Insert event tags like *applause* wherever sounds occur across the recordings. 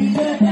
Assalamualaikum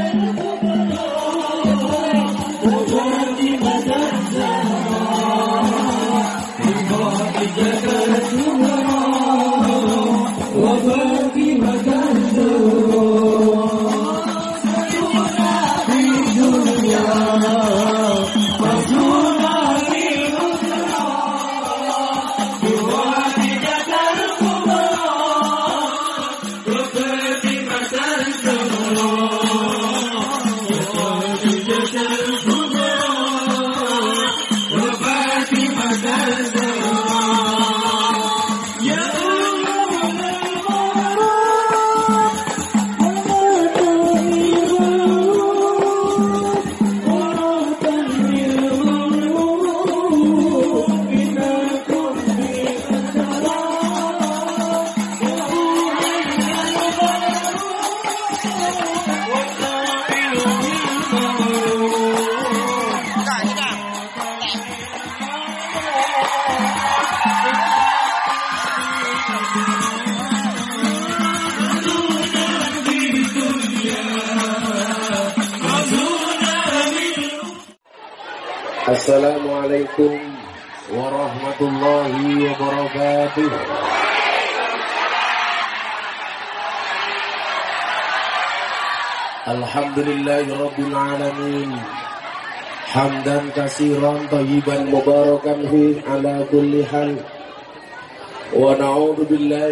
tayyiban mubarakan fi ala kulli hal.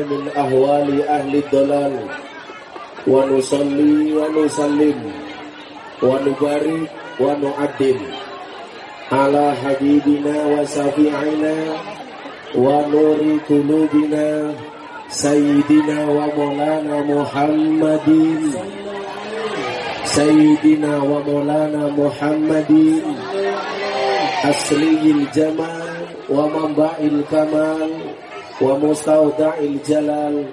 Min ahwali ahli dhalal. Wa nusalli wa nusallim wa nubarik wa nu'addim ala habibina wa safi'ina wa asliyil jamal wa mamba'il kamal wa mustawda'il jalal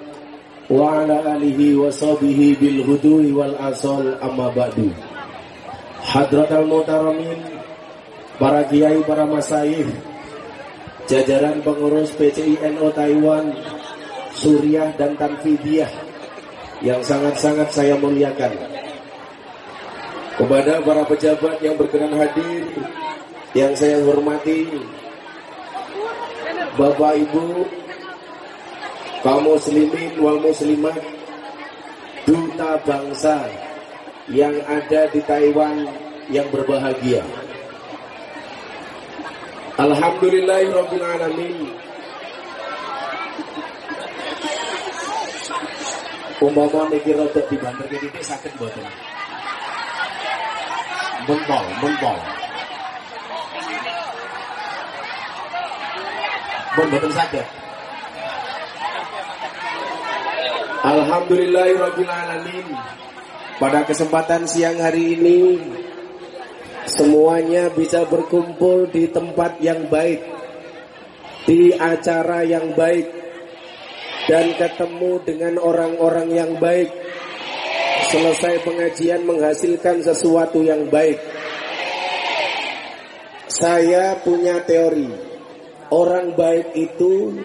wa ala alihi wa sahbihi bil hudui wal asal amma ba'du hadratal mutaramin para kiai, para masaih, jajaran pengurus PCINO Taiwan, Suriah dan Tanfidiyah yang sangat-sangat saya muliakan. Kepada para pejabat yang berkenan hadir, yang saya hormati, Bapak Ibu, kaum muslimin wal muslimat, duta bangsa yang ada di Taiwan yang berbahagia. Alhamdulillahirabbil alamin. Umpama niki rada dibanter titik sakit mboten. Mentol, mentol. Bon mboten sakit. Alhamdulillahirabbil alamin. Pada kesempatan siang hari ini semuanya bisa berkumpul di tempat yang baik, di acara yang baik, dan ketemu dengan orang-orang yang baik. Selesai pengajian menghasilkan sesuatu yang baik. Saya punya teori, orang baik itu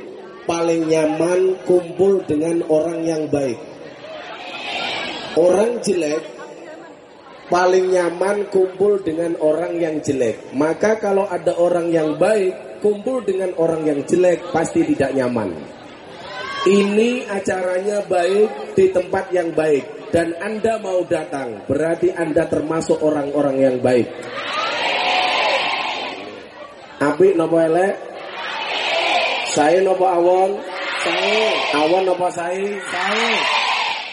paling nyaman kumpul dengan orang yang baik. Orang jelek paling nyaman kumpul dengan orang yang jelek. Maka kalau ada orang yang baik, kumpul dengan orang yang jelek pasti tidak nyaman. Ini acaranya baik di tempat yang baik dan Anda mau datang, berarti Anda termasuk orang-orang yang baik. Api nopo elek? Saya nopo awon? Saya. Awon nopo saya? Saya.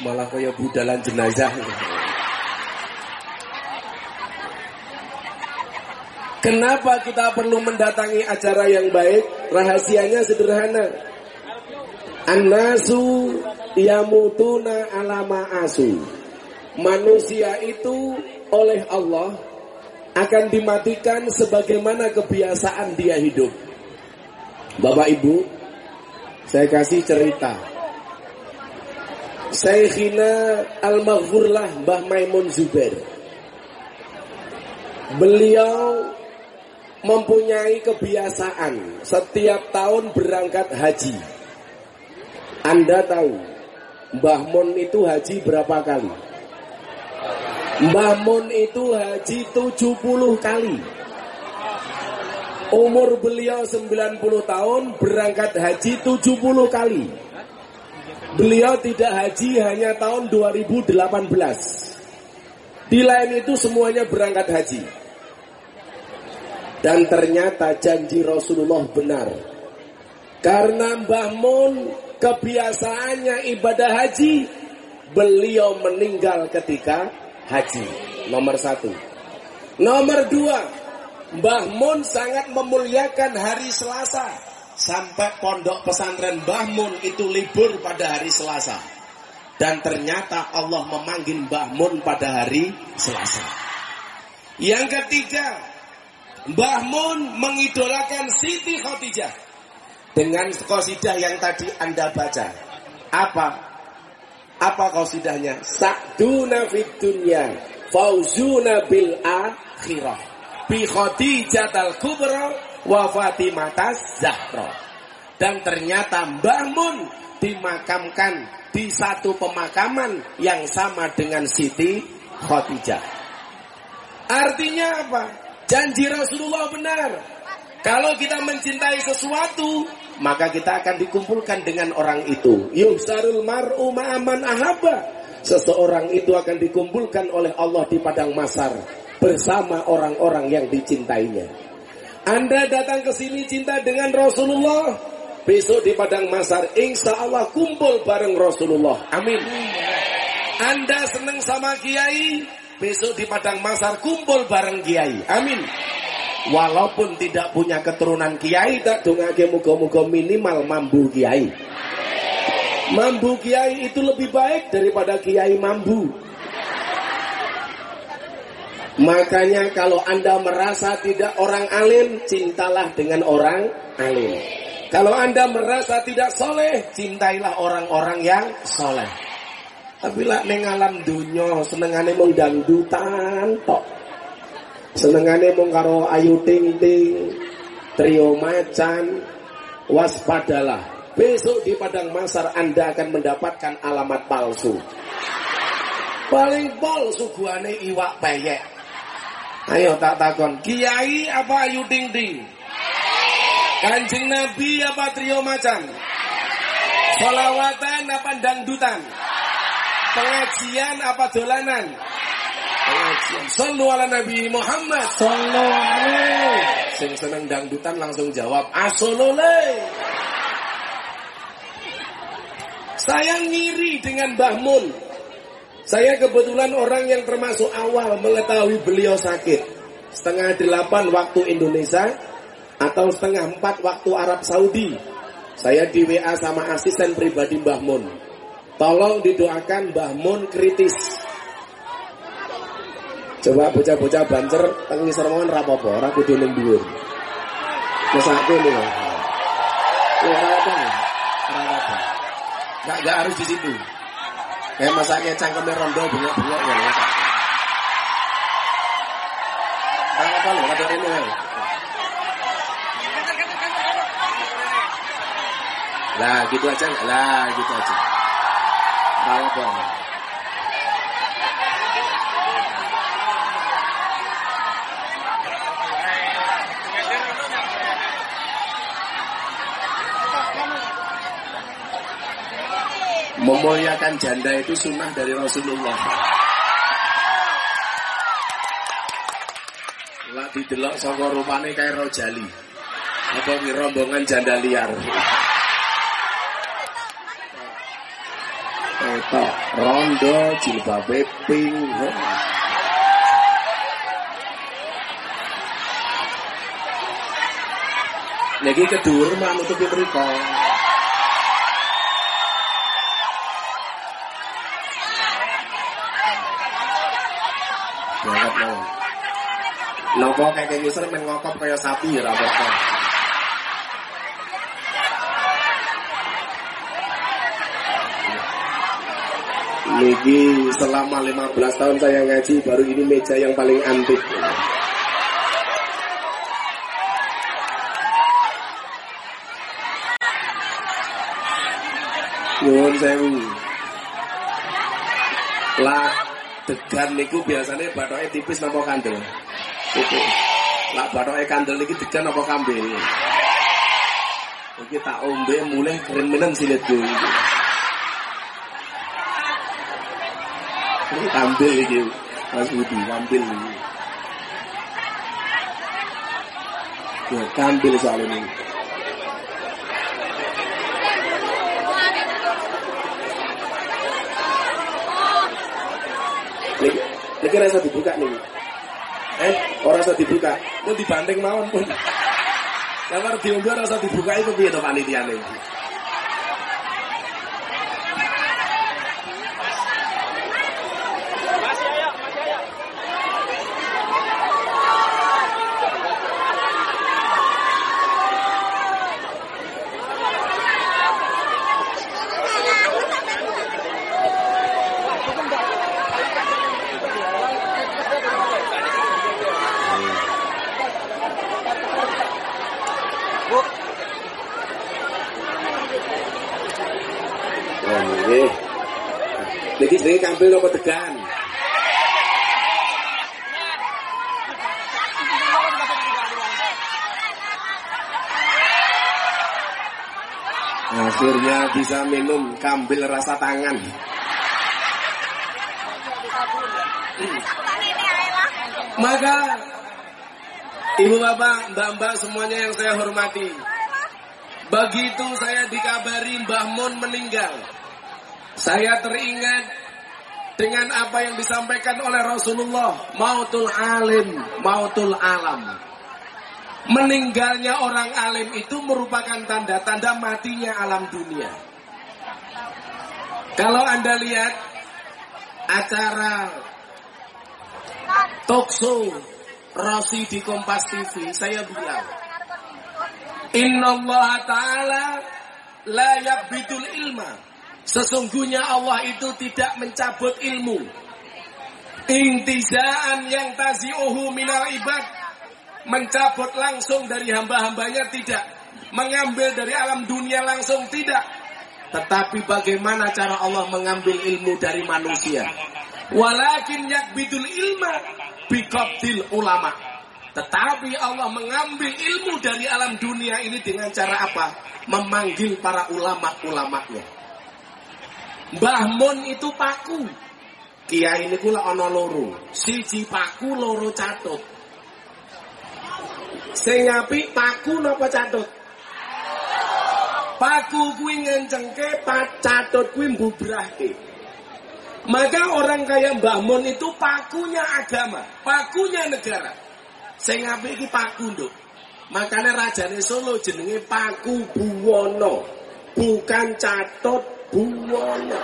Malah kaya budalan jenazah. Kenapa kita perlu mendatangi acara yang baik? Rahasianya sederhana. An-nasu yamutuna alama asu. Manusia itu oleh Allah akan dimatikan sebagaimana kebiasaan dia hidup. Bapak Ibu, saya kasih cerita. Syekhina Al-Maghfurlah Mbah Maimun Zubair. Beliau mempunyai kebiasaan setiap tahun berangkat haji. Anda tahu, Mbah Mon itu haji berapa kali? Mbah Mun itu haji 70 kali. Umur beliau 90 tahun berangkat haji 70 kali. Beliau tidak haji hanya tahun 2018. Di lain itu semuanya berangkat haji. Dan ternyata janji Rasulullah benar. Karena Mbah Mun kebiasaannya ibadah haji, beliau meninggal ketika haji. Nomor satu. Nomor dua, Mbah Mun sangat memuliakan hari Selasa. Sampai pondok pesantren Mbah Mun itu libur pada hari Selasa. Dan ternyata Allah memanggil Mbah Mun pada hari Selasa. Yang ketiga, Mbah Mun mengidolakan Siti Khadijah dengan kosidah yang tadi Anda baca. Apa? Apa kosidahnya? Sa'duna fid dunya, fauzuna bil akhirah. Bi Khadijatal kubra wa Fatimatas Zahra. Dan ternyata Mbah Mun dimakamkan di satu pemakaman yang sama dengan Siti Khadijah. Artinya apa? Janji Rasulullah benar. Kalau kita mencintai sesuatu, maka kita akan dikumpulkan dengan orang itu. Yusarul mar'u ma'aman ahaba. Seseorang itu akan dikumpulkan oleh Allah di padang masar bersama orang-orang yang dicintainya. Anda datang ke sini cinta dengan Rasulullah, besok di padang masar insya Allah kumpul bareng Rasulullah. Amin. Anda senang sama kiai, besok di padang masar kumpul bareng kiai. Amin. Walaupun tidak punya keturunan kiai, tak dongake muga-muga minimal mambu kiai. Mambu kiai itu lebih baik daripada kiai mambu. Makanya kalau Anda merasa tidak orang alim, cintalah dengan orang alim. Kalau Anda merasa tidak soleh, cintailah orang-orang yang soleh. Tapi lah neng alam dunya senengane mung dangdutan tok. Senengane mung karo ayu ting ting, trio macan. Waspadalah. Besok di padang masar Anda akan mendapatkan alamat palsu. Paling palsu guane iwak peyek. Ayo tak takon, kiai apa ayu ting ting? Kanjeng Nabi apa trio macan? Solawatan apa dangdutan? Pengajian apa dolanan? Pengajian. Sallu ala Nabi Muhammad. Sallu alaihi. Sing seneng dangdutan langsung jawab asolole. Saya ngiri dengan Mbah Mun. Saya kebetulan orang yang termasuk awal mengetahui beliau sakit. Setengah delapan waktu Indonesia atau setengah empat waktu Arab Saudi. Saya di WA sama asisten pribadi Mbah Mun. Tolong didoakan Mbah Mun kritis. Coba bocah-bocah bancer tengi sermongan rapopo, ora kudu ning dhuwur. Mesake lho. Ora harus di situ. Kayak masaknya cangkemnya rondo bengok-bengok ya. ya. Ora apa lho, kata ini lho. Lah gitu aja, lah gitu aja. Ora apa. Memuliakan janda itu sunnah dari Rasulullah. Lah didelok saka rupane kaya rojali. Apa ki rombongan janda liar. Eta rondo jilbabe pink. Lagi kedur mah nutupi mriko. Banget mau. Nopo kayak kayak ngisor main ngokop kayak sapi ya apa Niki selama 15 tahun saya ngaji baru ini meja yang paling antik. Nyuwun sewu. Lah Degan niku biasanya batoknya tipis napa kandel. Itu. Lah batoknya kandel niki degan apa kambil. Iki tak ombe mulai kremenen silet gue. Ini kambil iki. Mas Budi, kambil iki. Ya, kambil soal ini. Niki, rasa dibuka nih. Eh, orang rasa dibuka. Itu dibanting mawon pun. Kamar diombe rasa dibuka itu piye to panitiane iki? Oh, nggih. Kambil napa degan? Akhirnya bisa minum kambil rasa tangan. Maka Ibu bapak, mbak-mbak semuanya yang saya hormati. Begitu saya dikabari Mbah Mun meninggal. Saya teringat dengan apa yang disampaikan oleh Rasulullah. Mautul alim, mautul alam. Meninggalnya orang alim itu merupakan tanda-tanda matinya alam dunia. Kalau Anda lihat acara talk show Rosi di Kompas TV, saya bilang, Inna Allah Ta'ala la yakbidul ilma. Sesungguhnya Allah itu tidak mencabut ilmu. Intizaan yang tazi'uhu minal ibad. Mencabut langsung dari hamba-hambanya tidak. Mengambil dari alam dunia langsung tidak. Tetapi bagaimana cara Allah mengambil ilmu dari manusia? Walakin yakbidul ilma bikabdil ulama. Tetapi Allah mengambil ilmu dari alam dunia ini dengan cara apa? Memanggil para ulama-ulamanya. Mbah Mun itu paku. Kiai ini kula ana loro. Siji paku loro catut. Sing apik paku napa catut? Paku kuwi ngencengke, catut kuwi mbubrahke. Maka orang kayak Mbah Mun itu pakunya agama, pakunya negara. Sing apik iki paku, Nduk. Makanya rajane Solo jenenge Paku Buwono, bukan Catut Buwono.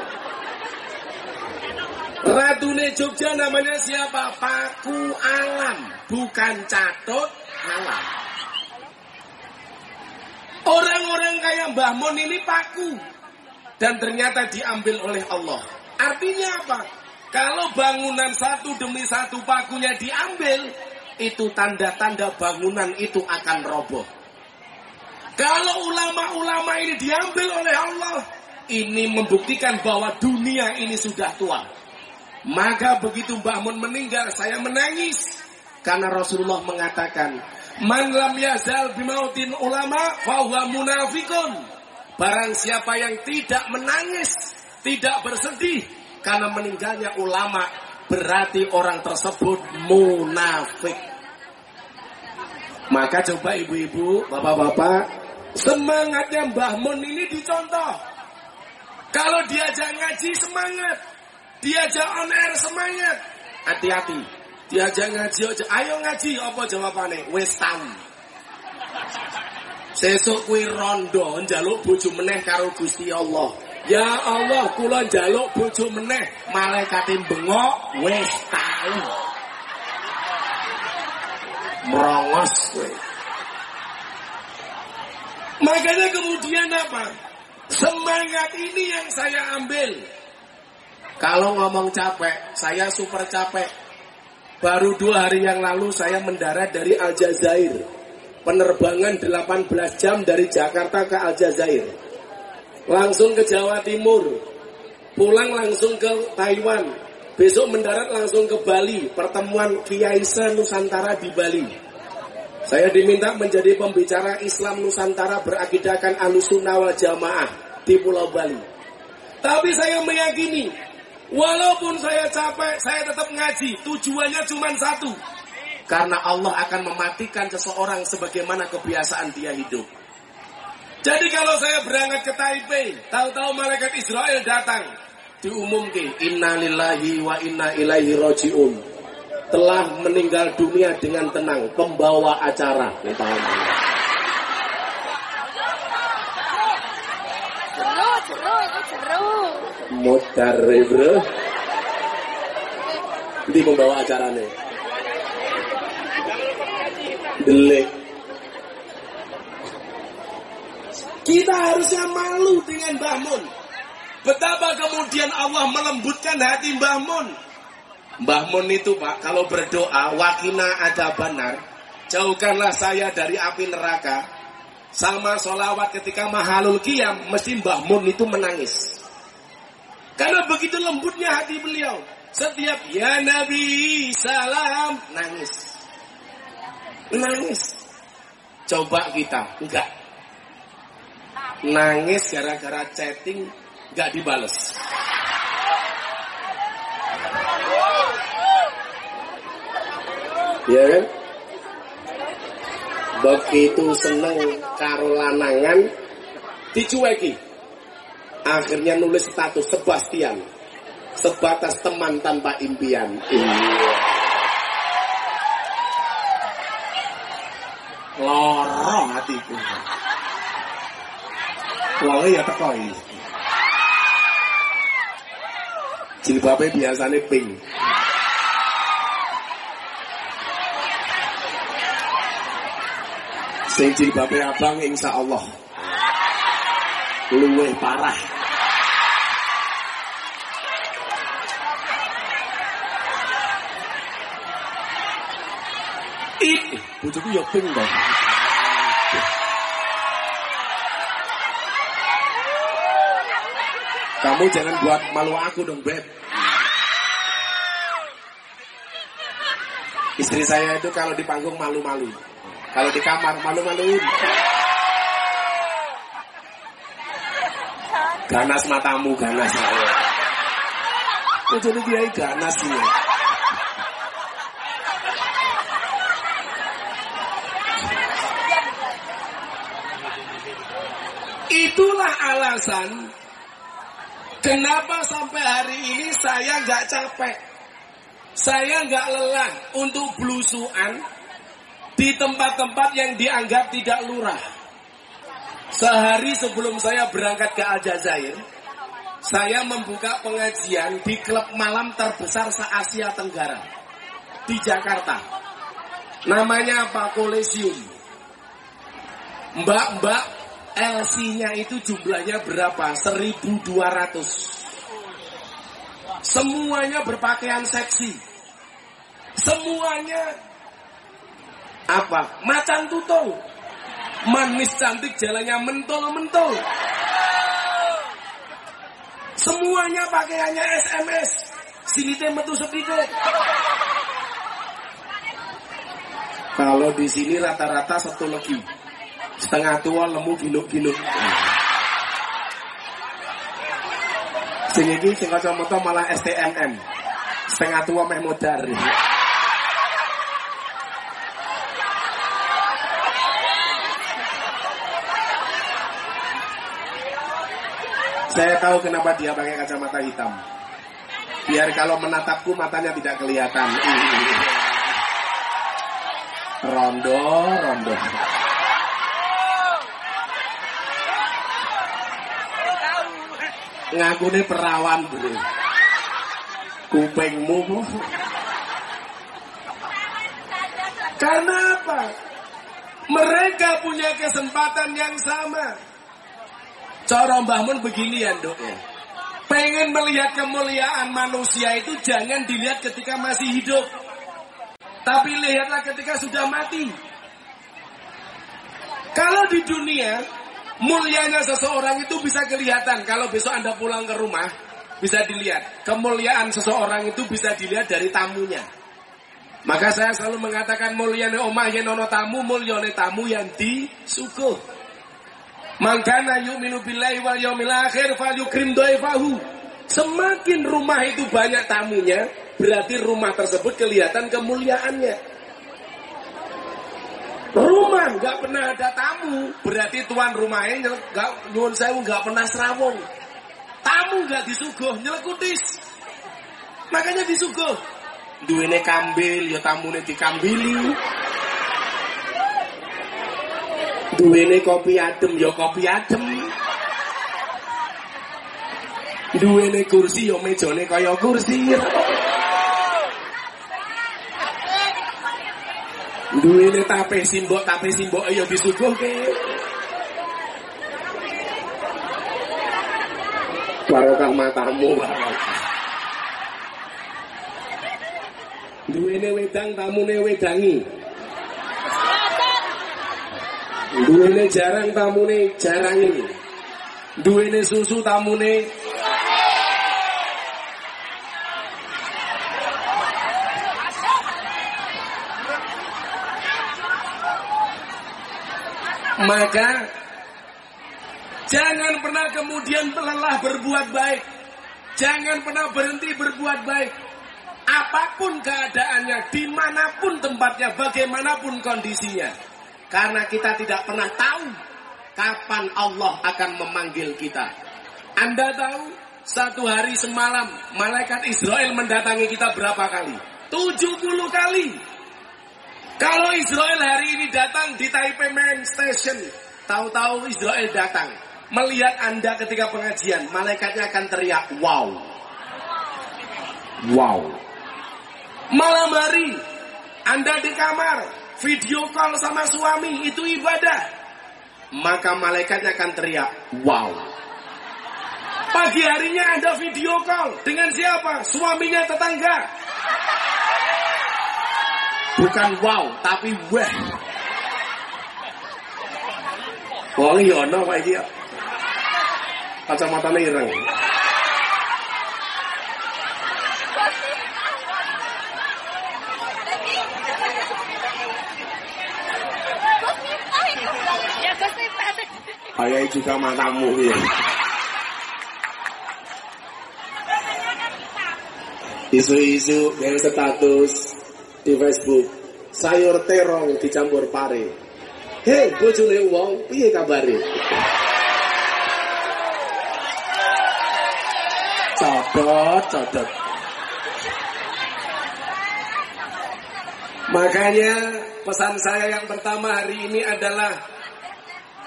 Ratune Jogja namanya siapa? Paku Alam, bukan Catut Alam. Orang-orang kayak Mbah Mun ini paku dan ternyata diambil oleh Allah. Artinya apa? Kalau bangunan satu demi satu pakunya diambil, itu tanda-tanda bangunan itu akan roboh. Kalau ulama-ulama ini diambil oleh Allah, ini membuktikan bahwa dunia ini sudah tua. Maka begitu Mbah Mun meninggal, saya menangis. Karena Rasulullah mengatakan, Man lam yazal bimautin ulama, fahuwa munafikun. Barang siapa yang tidak menangis, tidak bersedih, karena meninggalnya ulama, berarti orang tersebut munafik. Maka coba ibu-ibu, bapak-bapak, semangatnya Mbah Mun ini dicontoh. Kalau diajak ngaji semangat, diajak on air semangat, hati-hati. Diajak ngaji aja, ayo ngaji, apa jawabannya? Tahu. Sesuk kuwi rondo njaluk bojo meneh karo Gusti Allah. Ya Allah, kula njaluk bojo meneh, malaikate bengok wis tahu. Merongos kowe. Makanya kemudian apa? Semangat ini yang saya ambil. Kalau ngomong capek, saya super capek. Baru dua hari yang lalu saya mendarat dari Aljazair. Penerbangan 18 jam dari Jakarta ke Aljazair. Langsung ke Jawa Timur. Pulang langsung ke Taiwan. Besok mendarat langsung ke Bali, pertemuan Kiai Nusantara di Bali. Saya diminta menjadi pembicara Islam Nusantara berakidahkan Ahlussunnah wal Jamaah di Pulau Bali. Tapi saya meyakini, walaupun saya capek, saya tetap ngaji. Tujuannya cuma satu. Karena Allah akan mematikan seseorang sebagaimana kebiasaan dia hidup. Jadi kalau saya berangkat ke Taipei, tahu-tahu malaikat Israel datang, diumumkan innalillahi wa inna ilaihi rojiun telah meninggal dunia dengan tenang pembawa acara modar bro ini pembawa acaranya delik kita harusnya malu dengan bangun Betapa kemudian Allah melembutkan hati Mbah Mun. Mbah Mun itu Pak, kalau berdoa, wakina ada benar, jauhkanlah saya dari api neraka. Sama solawat ketika mahalul kiam, mesti Mbah Mun itu menangis. Karena begitu lembutnya hati beliau. Setiap ya Nabi salam, nangis. Nangis. Coba kita, enggak. Nangis gara-gara chatting nggak dibales. Ya kan? Begitu seneng karo lanangan dicueki. Akhirnya nulis status Sebastian. Sebatas teman tanpa impian. Iya. Lorong hatiku. Lalu ya tekoi. jilbabe biasanya pink. Sing jilbabe abang insya Allah luweh parah. Ih, bojoku ya pink dong. Kamu jangan buat malu aku dong, Beb. Istri saya itu kalau di panggung malu-malu. Kalau di kamar malu-maluin. Ganas matamu, ganas saya. Oh, jadi dia ganas. Itulah alasan Kenapa sampai hari ini saya nggak capek? Saya nggak lelah untuk belusuan di tempat-tempat yang dianggap tidak lurah. Sehari sebelum saya berangkat ke Aljazair, saya membuka pengajian di klub malam terbesar se-Asia Tenggara di Jakarta. Namanya apa? Kolesium. Mbak-mbak LC-nya itu jumlahnya berapa? 1200. Semuanya berpakaian seksi. Semuanya apa? Macan tutul. Manis cantik jalannya mentol-mentol. Semuanya pakaiannya SMS. Sini teh metu sedikit. Kalau di sini rata-rata satu lagi setengah tua lemu ginuk-ginuk. Sing iki sing kacamata malah STMM. Setengah tua meh modar. Saya tahu kenapa dia pakai kacamata hitam. Biar kalau menatapku matanya tidak kelihatan. Rondo, rondo. ngakune perawan bro. Kupingmu bu. Karena? Mereka punya kesempatan yang sama. Cara Mbah Mun begini ya dok ya. Pengen melihat kemuliaan manusia itu jangan dilihat ketika masih hidup. Tapi lihatlah ketika sudah mati. Kalau di dunia Mulianya seseorang itu bisa kelihatan kalau besok Anda pulang ke rumah, bisa dilihat. Kemuliaan seseorang itu bisa dilihat dari tamunya. Maka saya selalu mengatakan mulyane omah yen ana tamu, mulyane tamu yang disuguh. Mangkana yu'minu billahi wal yaumil akhir falyukrim dhaifahu. Semakin rumah itu banyak tamunya, berarti rumah tersebut kelihatan kemuliaannya. Rumah nggak pernah ada tamu, berarti tuan rumahnya nggak nyuwun saya nggak pernah serawong. Tamu nggak disuguh, nyelekutis. Makanya disuguh. Duene kambil, ya tamune dikambili. Duene kopi adem, ya kopi adem. Duene kursi, ya mejone kaya kursi. Duwene tape simbok, tape simbok ayo disuguhke. Barokah matamu. Duwene wedang tamune wedangi. Duwene jarang tamune jarangi. Duwene susu tamune Maka jangan pernah kemudian lelah berbuat baik. Jangan pernah berhenti berbuat baik. Apa pun keadaannya, di mana pun tempatnya, bagaimanapun kondisinya. Karena kita tidak pernah tahu kapan Allah akan memanggil kita. Anda tahu, satu hari semalam malaikat Israel mendatangi kita berapa kali? 70 kali. Kalau Israel hari ini datang di Taipei Main Station, tahu-tahu Israel datang, melihat Anda ketika pengajian, malaikatnya akan teriak, wow. Wow. Malam hari, Anda di kamar, video call sama suami, itu ibadah. Maka malaikatnya akan teriak, wow. Pagi harinya Anda video call dengan siapa? Suaminya tetangga. Bukan wow, tapi wah. Wong iya ana kok iki. Kacamatane ireng. Ayah juga matamu ya. Isu-isu yang status di Facebook. Sayur terong dicampur pare. Hei bojone wong piye kabare? Codot codot makanya pesan saya yang pertama hari ini adalah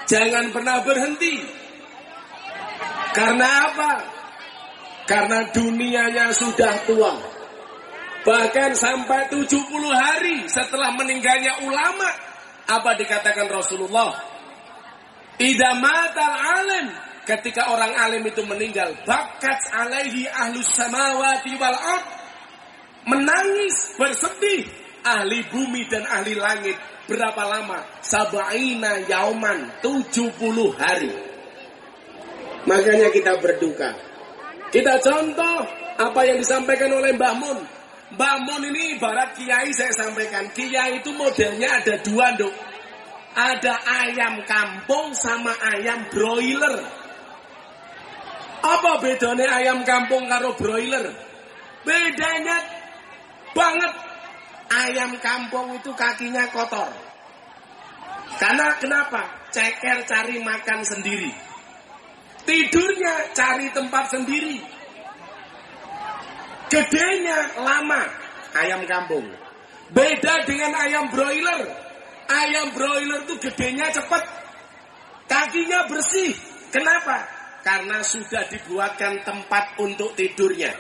jangan pernah berhenti karena apa karena dunianya sudah tua Bahkan sampai 70 hari setelah meninggalnya ulama. Apa dikatakan Rasulullah? Ida matal alim. Ketika orang alim itu meninggal. Bakat alaihi ahlus samawati wal ard. Menangis, bersedih. Ahli bumi dan ahli langit. Berapa lama? Sabaina yauman. 70 hari. Makanya kita berduka. Kita contoh apa yang disampaikan oleh Mbah Mun. Mbak Mon ini ibarat kiai saya sampaikan. Kiai itu modelnya ada dua dok. Ada ayam kampung sama ayam broiler. Apa bedanya ayam kampung karo broiler? Bedanya banget. Ayam kampung itu kakinya kotor. Karena kenapa? Ceker cari makan sendiri. Tidurnya cari tempat sendiri Gedenya lama ayam kampung. Beda dengan ayam broiler. Ayam broiler itu gedenya cepat. Kakinya bersih. Kenapa? Karena sudah dibuatkan tempat untuk tidurnya.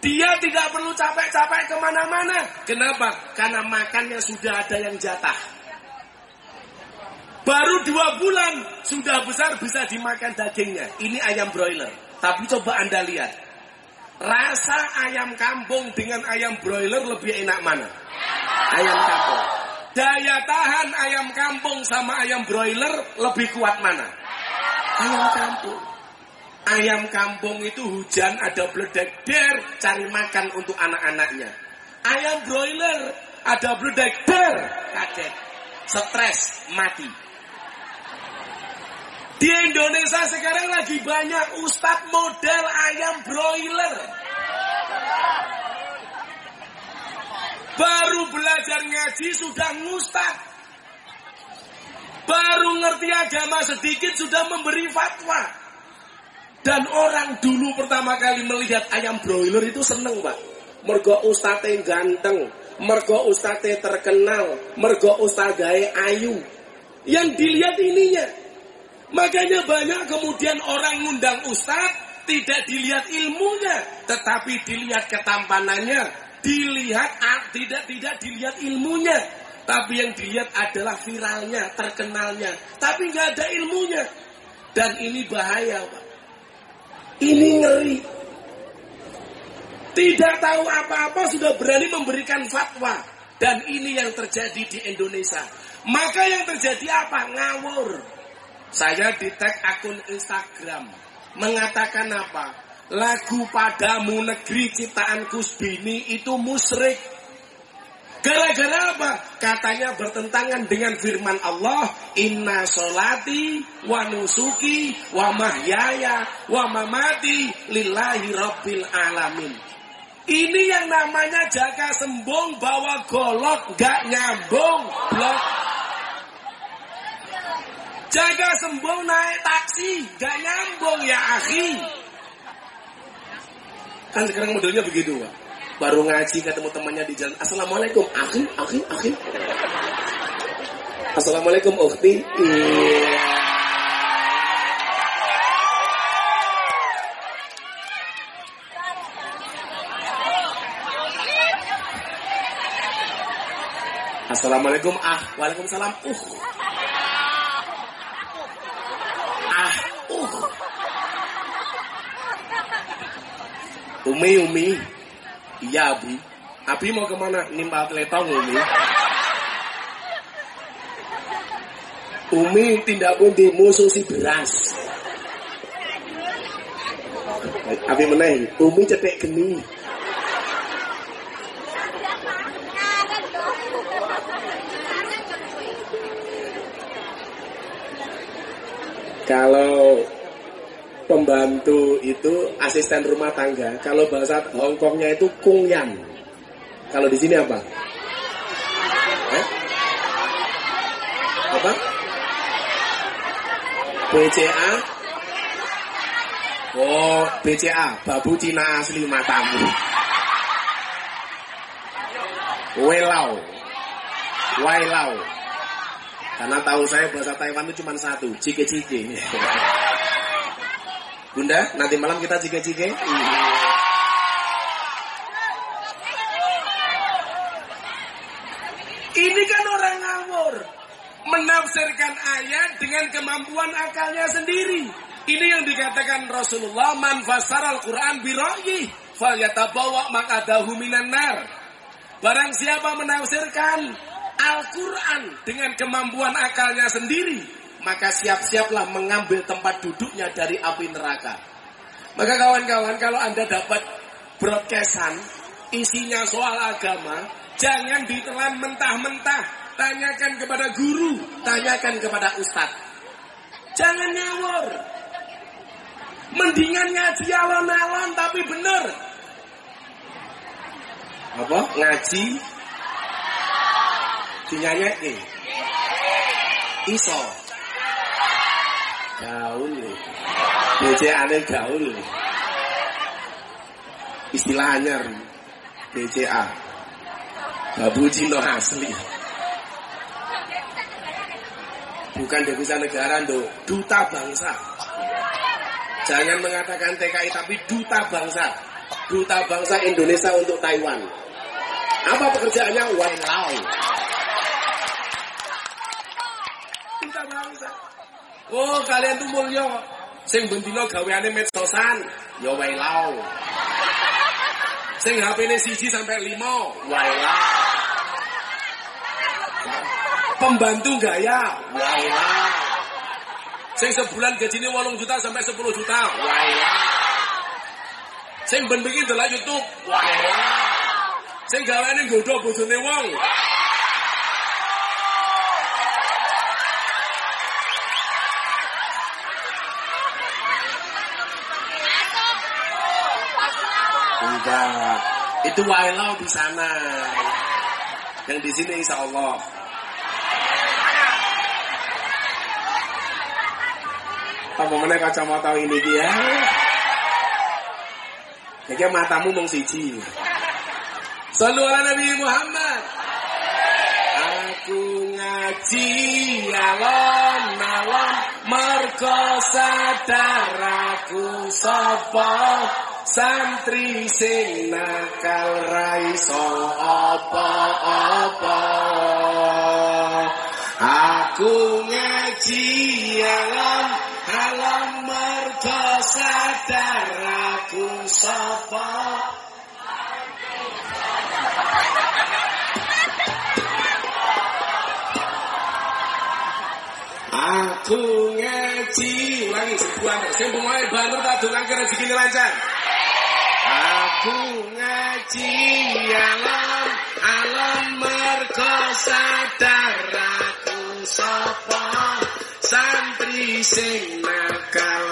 Dia tidak perlu capek-capek ke mana-mana. Kenapa? Karena makannya sudah ada yang jatah. Baru dua bulan sudah besar bisa dimakan dagingnya. Ini ayam broiler. Tapi coba anda lihat, Rasa ayam kampung dengan ayam broiler lebih enak mana? Ayam kampung. Daya tahan ayam kampung sama ayam broiler lebih kuat mana? Ayam kampung. Ayam kampung itu hujan ada bledek der cari makan untuk anak-anaknya. Ayam broiler ada bledek der kaget, stres, mati. Di Indonesia sekarang lagi banyak ustadz model ayam broiler. Baru belajar ngaji sudah ngustad. Baru ngerti agama sedikit sudah memberi fatwa. Dan orang dulu pertama kali melihat ayam broiler itu seneng pak. Mergo ustate ganteng. Mergo ustate terkenal. Mergo ustadai ayu. Yang dilihat ininya. Makanya banyak kemudian orang ngundang ustadz tidak dilihat ilmunya, tetapi dilihat ketampanannya, dilihat tidak tidak dilihat ilmunya, tapi yang dilihat adalah viralnya, terkenalnya, tapi nggak ada ilmunya. Dan ini bahaya, Pak. Ini ngeri. Tidak tahu apa-apa sudah berani memberikan fatwa. Dan ini yang terjadi di Indonesia. Maka yang terjadi apa? Ngawur. Saya di tag akun Instagram. Mengatakan apa? Lagu padamu negeri ciptaan Kusbini itu musrik. Gara-gara apa? Katanya bertentangan dengan firman Allah, Inna solati wa nusuki wa mahyaya wa mamati lillahi rabbil alamin. Ini yang namanya jaga sembung bawa golok gak nyambung blok. Jaga sembung naik taksi gak nyambung ya akhi. Kan sekarang modelnya begitu Pak. Baru ngaji ketemu temannya di jalan. Assalamualaikum akhi, akhi, akhi. Assalamualaikum ukhti. Iya. Assalamualaikum ah, waalaikumsalam uh. Ah, uh. Umi, Umi. Iya, Abi. Abi mau ke mana? Nimba letong, Umi. Umi tindak pundi musuh si beras. Abi meneh, Umi cetek geni. Kalau pembantu itu asisten rumah tangga, kalau bahasa Hongkongnya itu kungyan. Kalau di sini apa? Eh? Apa? BCA? Oh, BCA, babu Cina asli matamu. Welau. Wailau. Karena tahu saya bahasa Taiwan itu cuma satu, cike-cike. *laughs* Bunda, nanti malam kita cike-cike. Ini kan orang ngawur. Menafsirkan ayat dengan kemampuan akalnya sendiri. Ini yang dikatakan Rasulullah, man fasar al-Quran biroyi, fal yatabawa makadahu minan nar. Barang siapa menafsirkan Al-Quran dengan kemampuan akalnya sendiri, maka siap-siaplah mengambil tempat duduknya dari api neraka. Maka kawan-kawan, kalau Anda dapat broadcastan, isinya soal agama, jangan ditelan mentah-mentah. Tanyakan kepada guru, tanyakan kepada ustadz. Jangan nyawur. Mendingan ngaji alon-alon tapi bener. Apa? Ngaji dinyanyeki iso gaul BCA gaul istilah anyar BCA. Babu Cino asli. Bukan devisa negara do duta bangsa. Jangan mengatakan TKI tapi duta bangsa. Duta bangsa Indonesia untuk Taiwan. Apa pekerjaannya? Wailau Oh, kalian tuh mulya. Sing bendina gaweane medsosan, ya wae lau. Sing HP-ne siji sampai lima, wae lau. Pembantu gaya, wae lau. Sing sebulan gajine 8 juta sampai 10 juta. Wah. Sing ben begini delok YouTube. Wah. Sing gaweane nggodho bojone wong. Enggak. Itu wailau di sana. Yang di sini insya Allah. Apa mana kacamata ini dia? Kayaknya matamu mau siji. Sallu ala Nabi Muhammad. Aku ngaji alon-alon mergo sadar aku sapa santri sing nakal raiso apa-apa. Aku ngaji alon alon mergo sadar aku sapa. Aku ngaji ulangi sebuah sing pemain banter tak dolan ke rezeki lancar. Aku ngaji alam alam mergo sadar aku sapa? Santri sing nakal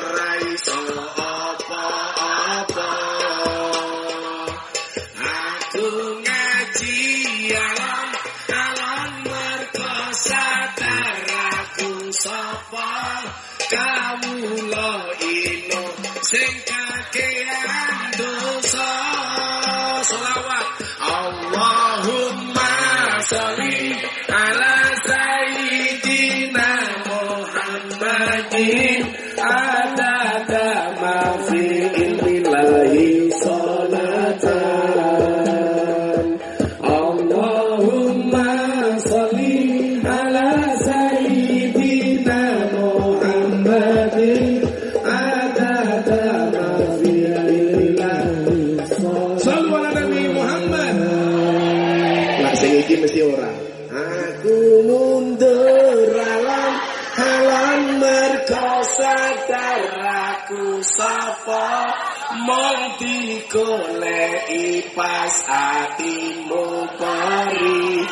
sapa mong digoleki pas atimu pari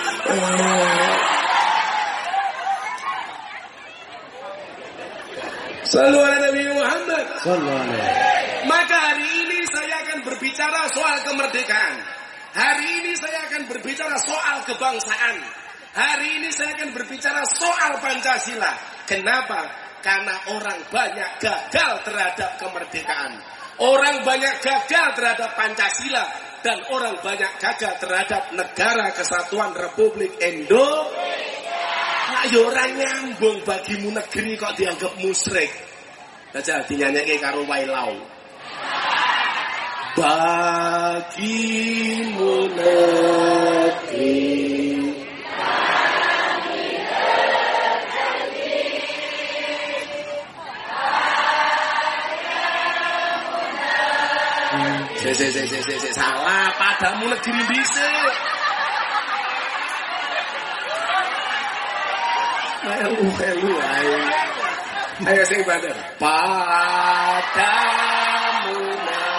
Sallu ala Nabi Muhammad Sallallahu maka hari ini saya akan berbicara soal kemerdekaan. Hari ini saya akan berbicara soal kebangsaan. Hari ini saya akan berbicara soal Pancasila. Kenapa? Karena orang banyak gagal terhadap kemerdekaan. Orang banyak gagal terhadap Pancasila. Dan orang banyak gagal terhadap negara kesatuan Republik Indonesia. Ayo orang nyambung bagimu negeri kok dianggap musyrik. Saja dinyanyi karo wailau. Bagimu negeri Se, salah padamu negeri bisa. Melu, melu, ayo. Ayo sing banter. Padamu negeri.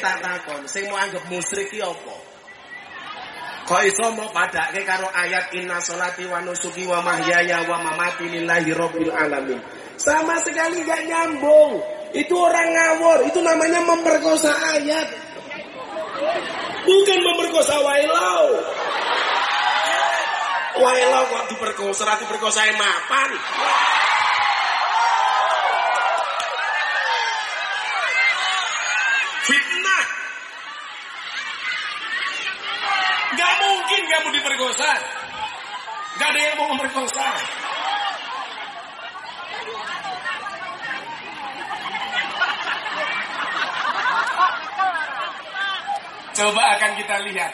Tak takon, sing mau anggap musyrik ki apa? Kok iso mau padake karo ayat inna solati wa nusuki wa mahyaya wa mamati lillahi rabbil alamin. Sama sekali gak nyambung. Itu orang ngawur, itu namanya memperkosa ayat. Bukan memperkosa wailau. Wailau kok diperkosa, diperkosa mapan. Gak mungkin kamu diperkosa. Mau memperkosa. Coba akan kita lihat.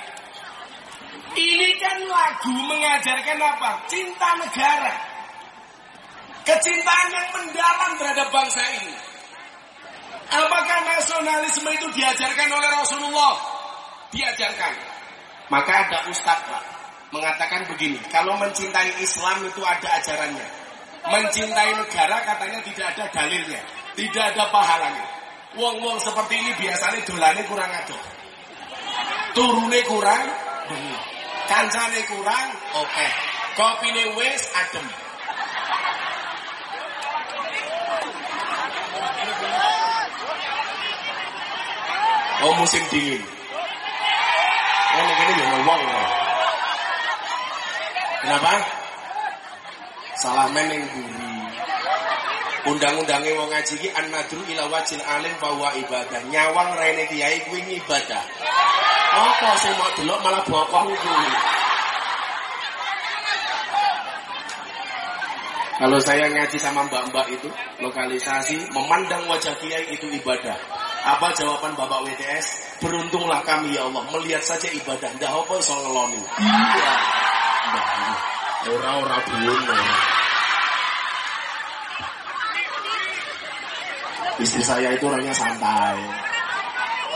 Ini kan lagu mengajarkan apa? Cinta negara. Kecintaan yang mendalam terhadap bangsa ini. Apakah nasionalisme itu diajarkan oleh Rasulullah? Diajarkan. Maka ada ustadz pak mengatakan begini, kalau mencintai Islam itu ada ajarannya. Mencintai negara katanya tidak ada dalilnya, tidak ada pahalanya. Wong-wong seperti ini biasanya dolane kurang adoh. Turune kurang, kancane kurang, oke. Okay. Kopine wis adem. Oh musim dingin. Oh ini ya ngomong. Kenapa? Salah meneng buri. Undang-undangnya wong ngaji an nadru ila wajil alim bahwa ibadah. Nyawang rene kiai kuwi ibadah. Apa sing mau delok malah bokong kuwi. Kalau saya ngaji sama mbak-mbak itu, lokalisasi, memandang wajah kiai itu ibadah. Apa jawaban Bapak WTS? Beruntunglah kami ya Allah, melihat saja ibadah. Ndak apa iso ngeloni. Iya. Mbak, ora-ora buwono. Istri saya itu orangnya santai.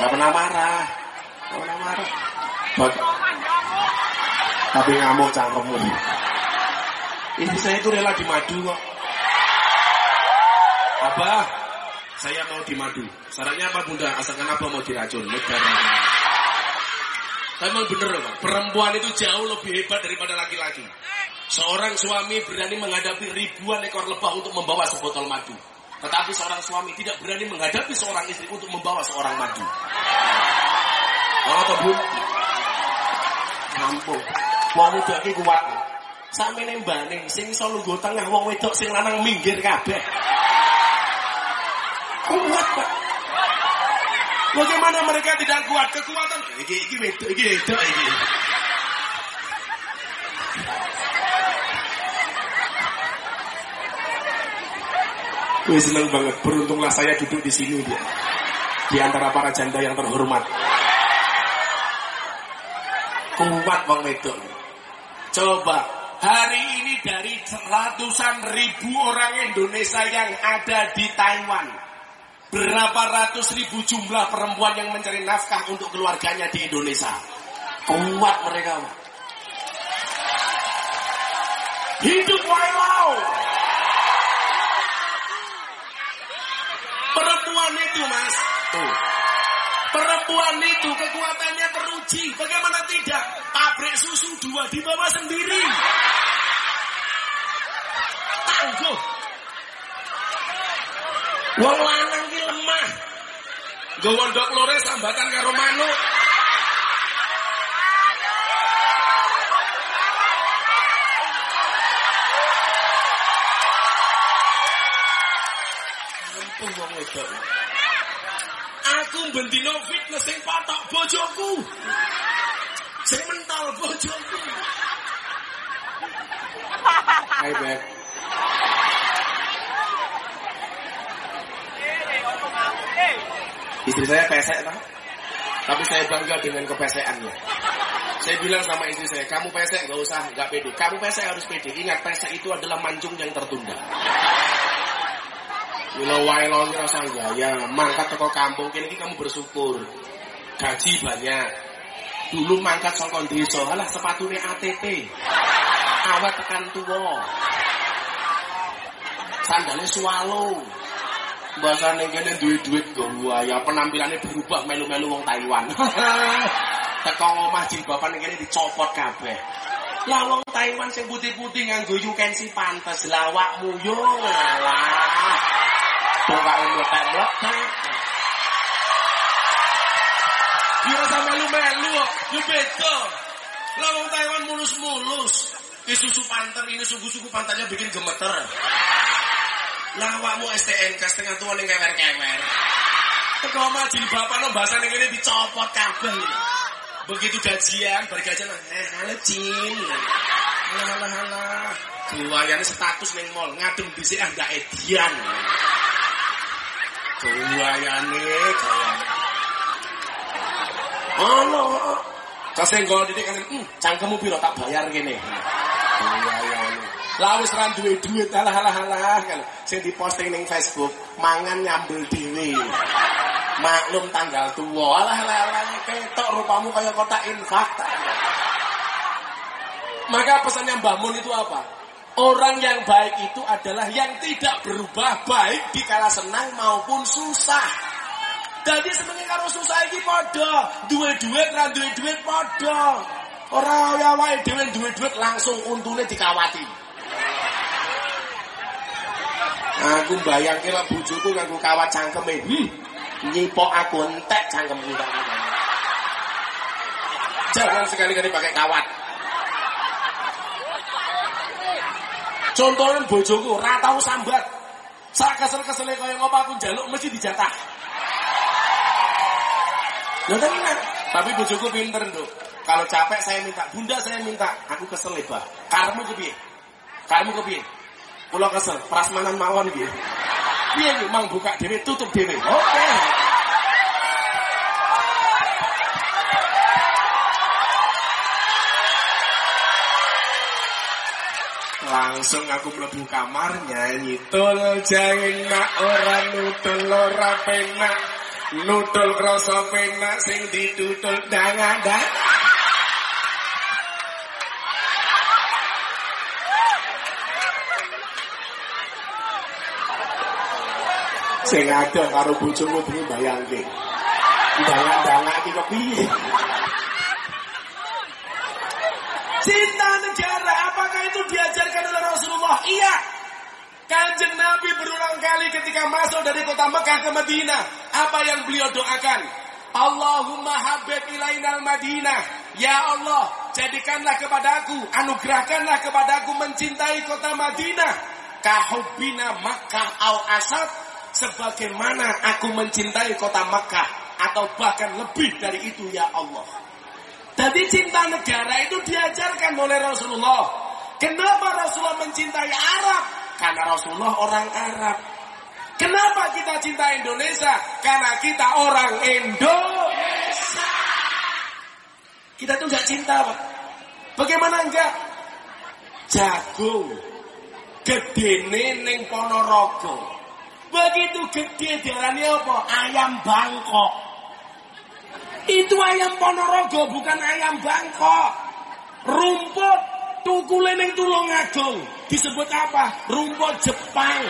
Gak pernah marah. Gak pernah marah. Bak Tapi ngamuk cangkemmu. Istri saya itu rela dimadu kok. Abah, saya mau dimadu. Syaratnya apa bunda? Asalkan apa mau diracun. Negara. Memang bener loh, Pak. Perempuan itu jauh lebih hebat daripada laki-laki. Seorang suami berani menghadapi ribuan ekor lebah untuk membawa sebotol madu. Tetapi seorang suami tidak berani menghadapi seorang istri untuk membawa seorang madu. Oh, apa bu? Kampung. Wong muda iki kuat. Sampe sing iso lungguh tengah wong wedok sing lanang minggir kabeh. Kuat, Pak. Bagaimana mereka tidak kuat? Kekuatan iki iki wedok iki wedok iki. Gue seneng banget. Beruntunglah saya duduk di sini dia. Di antara para janda yang terhormat. Kuat bang wedok. Coba hari ini dari ratusan ribu orang Indonesia yang ada di Taiwan. Berapa ratus ribu jumlah perempuan yang mencari nafkah untuk keluarganya di Indonesia. Kuat mereka. Hidup walau. Perempuan itu mas. Tuh. Perempuan itu kekuatannya teruji. Bagaimana tidak? Pabrik susu dua di bawah sendiri. Tangguh. Wong lanang. Gowondok lore sambatan karo manuk. Aku bendino fitness sing patok bojoku. Sing mental bojoku. Hai beb. Istri saya pesek tak? Tapi saya bangga dengan kepesekannya. Saya bilang sama istri saya, kamu pesek gak usah, gak pede. Kamu pesek harus pede. Ingat pesek itu adalah mancung yang tertunda. Mula wae lawan rasa gaya, mangkat teko kampung iki kamu bersyukur. Gaji banyak. Dulu mangkat saka desa, alah sepatune ATP. Awet tekan tuwa. Sandale swalo. Bahasane kene duwe duit go ya penampilannya berubah melu-melu wong Taiwan. *laughs* Teko omah jilbaban kene dicopot kabeh. Lah wong Taiwan sing putih-putih nganggo yukensi pantes lawakmu yo ngalah. Bongkake mletek-mletek. Yo ora melu-melu kok, yo beda. Lah wong Taiwan mulus-mulus. Ki susu panter ini suku-suku pantatnya bikin gemeter. Lah awakmu STNK setengah tua ning kewer-kewer. Teko omah jilbaban bahasane ngene dicopot kabeh. Begitu gajian, bergajian, eh, halo Cin. Halah, halah. Keluarnya status neng mall, ngadem bisa ah gak edian. Keluarnya kayak. Oh, no. Kasih gol didik kan, hmm, cangkemmu piro tak bayar gini. Lah wis ra duwe duit alah alah alah kan sing diposting ning Facebook mangan nyambel dhewe. Maklum tanggal tua. Alah alah alah ketok rupamu kaya kotak infak maka pesannya Mbah Mun itu apa? Orang yang baik itu adalah yang tidak berubah baik di kala senang maupun susah. Jadi sebenarnya karo susah iki padha duwe duit ra duit padha ora ya wae dhewe duwe duit langsung untune dikawati Aku bayang kira bujuku nganggo kawat cangkeme. Hmm. Nyipok aku entek cangkemku tak Jangan sekali-kali pakai kawat. Contohnya bojoku ora tau sambat. Sak kesel-kesele kaya ngopo aku njaluk mesti dijatah. Lho tenan. Tapi bojoku pinter, Nduk. Kalau capek saya minta, bunda saya minta, aku kesel lebah. Karmu kepiye? Karmu kepiye? Kula kesel, prasmanan mawon iki. Piye iki mang buka dhewe tutup dhewe. Oke. Okay. Langsung aku mlebu kamar nyanyi tul jangin nak ora nutul ora penak. Nutul krasa penak sing ditutul dang-dang. Sing ada karo bojomu bengi bayangke. Dangak-dangak iki kepiye? Cinta negara, apakah itu diajarkan oleh Rasulullah? Iya. Kanjeng Nabi berulang kali ketika masuk dari kota Mekah ke Madinah. Apa yang beliau doakan? Allahumma habib ilainal Madinah. Ya Allah, jadikanlah kepadaku, anugerahkanlah kepadaku mencintai kota Madinah. Kahubina Makkah al Asad sebagaimana aku mencintai kota Mekah atau bahkan lebih dari itu ya Allah. Jadi cinta negara itu diajarkan oleh Rasulullah. Kenapa Rasulullah mencintai Arab? Karena Rasulullah orang Arab. Kenapa kita cinta Indonesia? Karena kita orang Indonesia. Kita tuh gak cinta, Pak. Bagaimana enggak? Jagung. Gedene ning Ponorogo. Begitu gede diarani apa? Ayam Bangkok. Itu ayam Ponorogo bukan ayam Bangkok. Rumput tukule ning Tulungagung disebut apa? Rumput Jepang.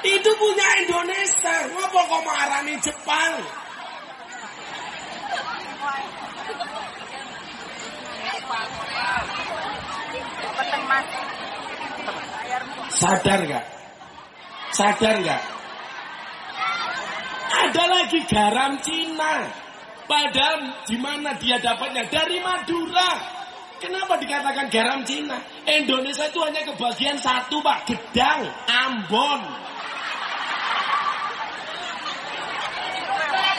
Itu punya Indonesia. Ngapa kok marani Jepang? Sadar gak? Sadar gak? Ada lagi garam Cina. Padahal di mana dia dapatnya? Dari Madura. Kenapa dikatakan garam Cina? Indonesia itu hanya kebagian satu pak, Gedang, Ambon.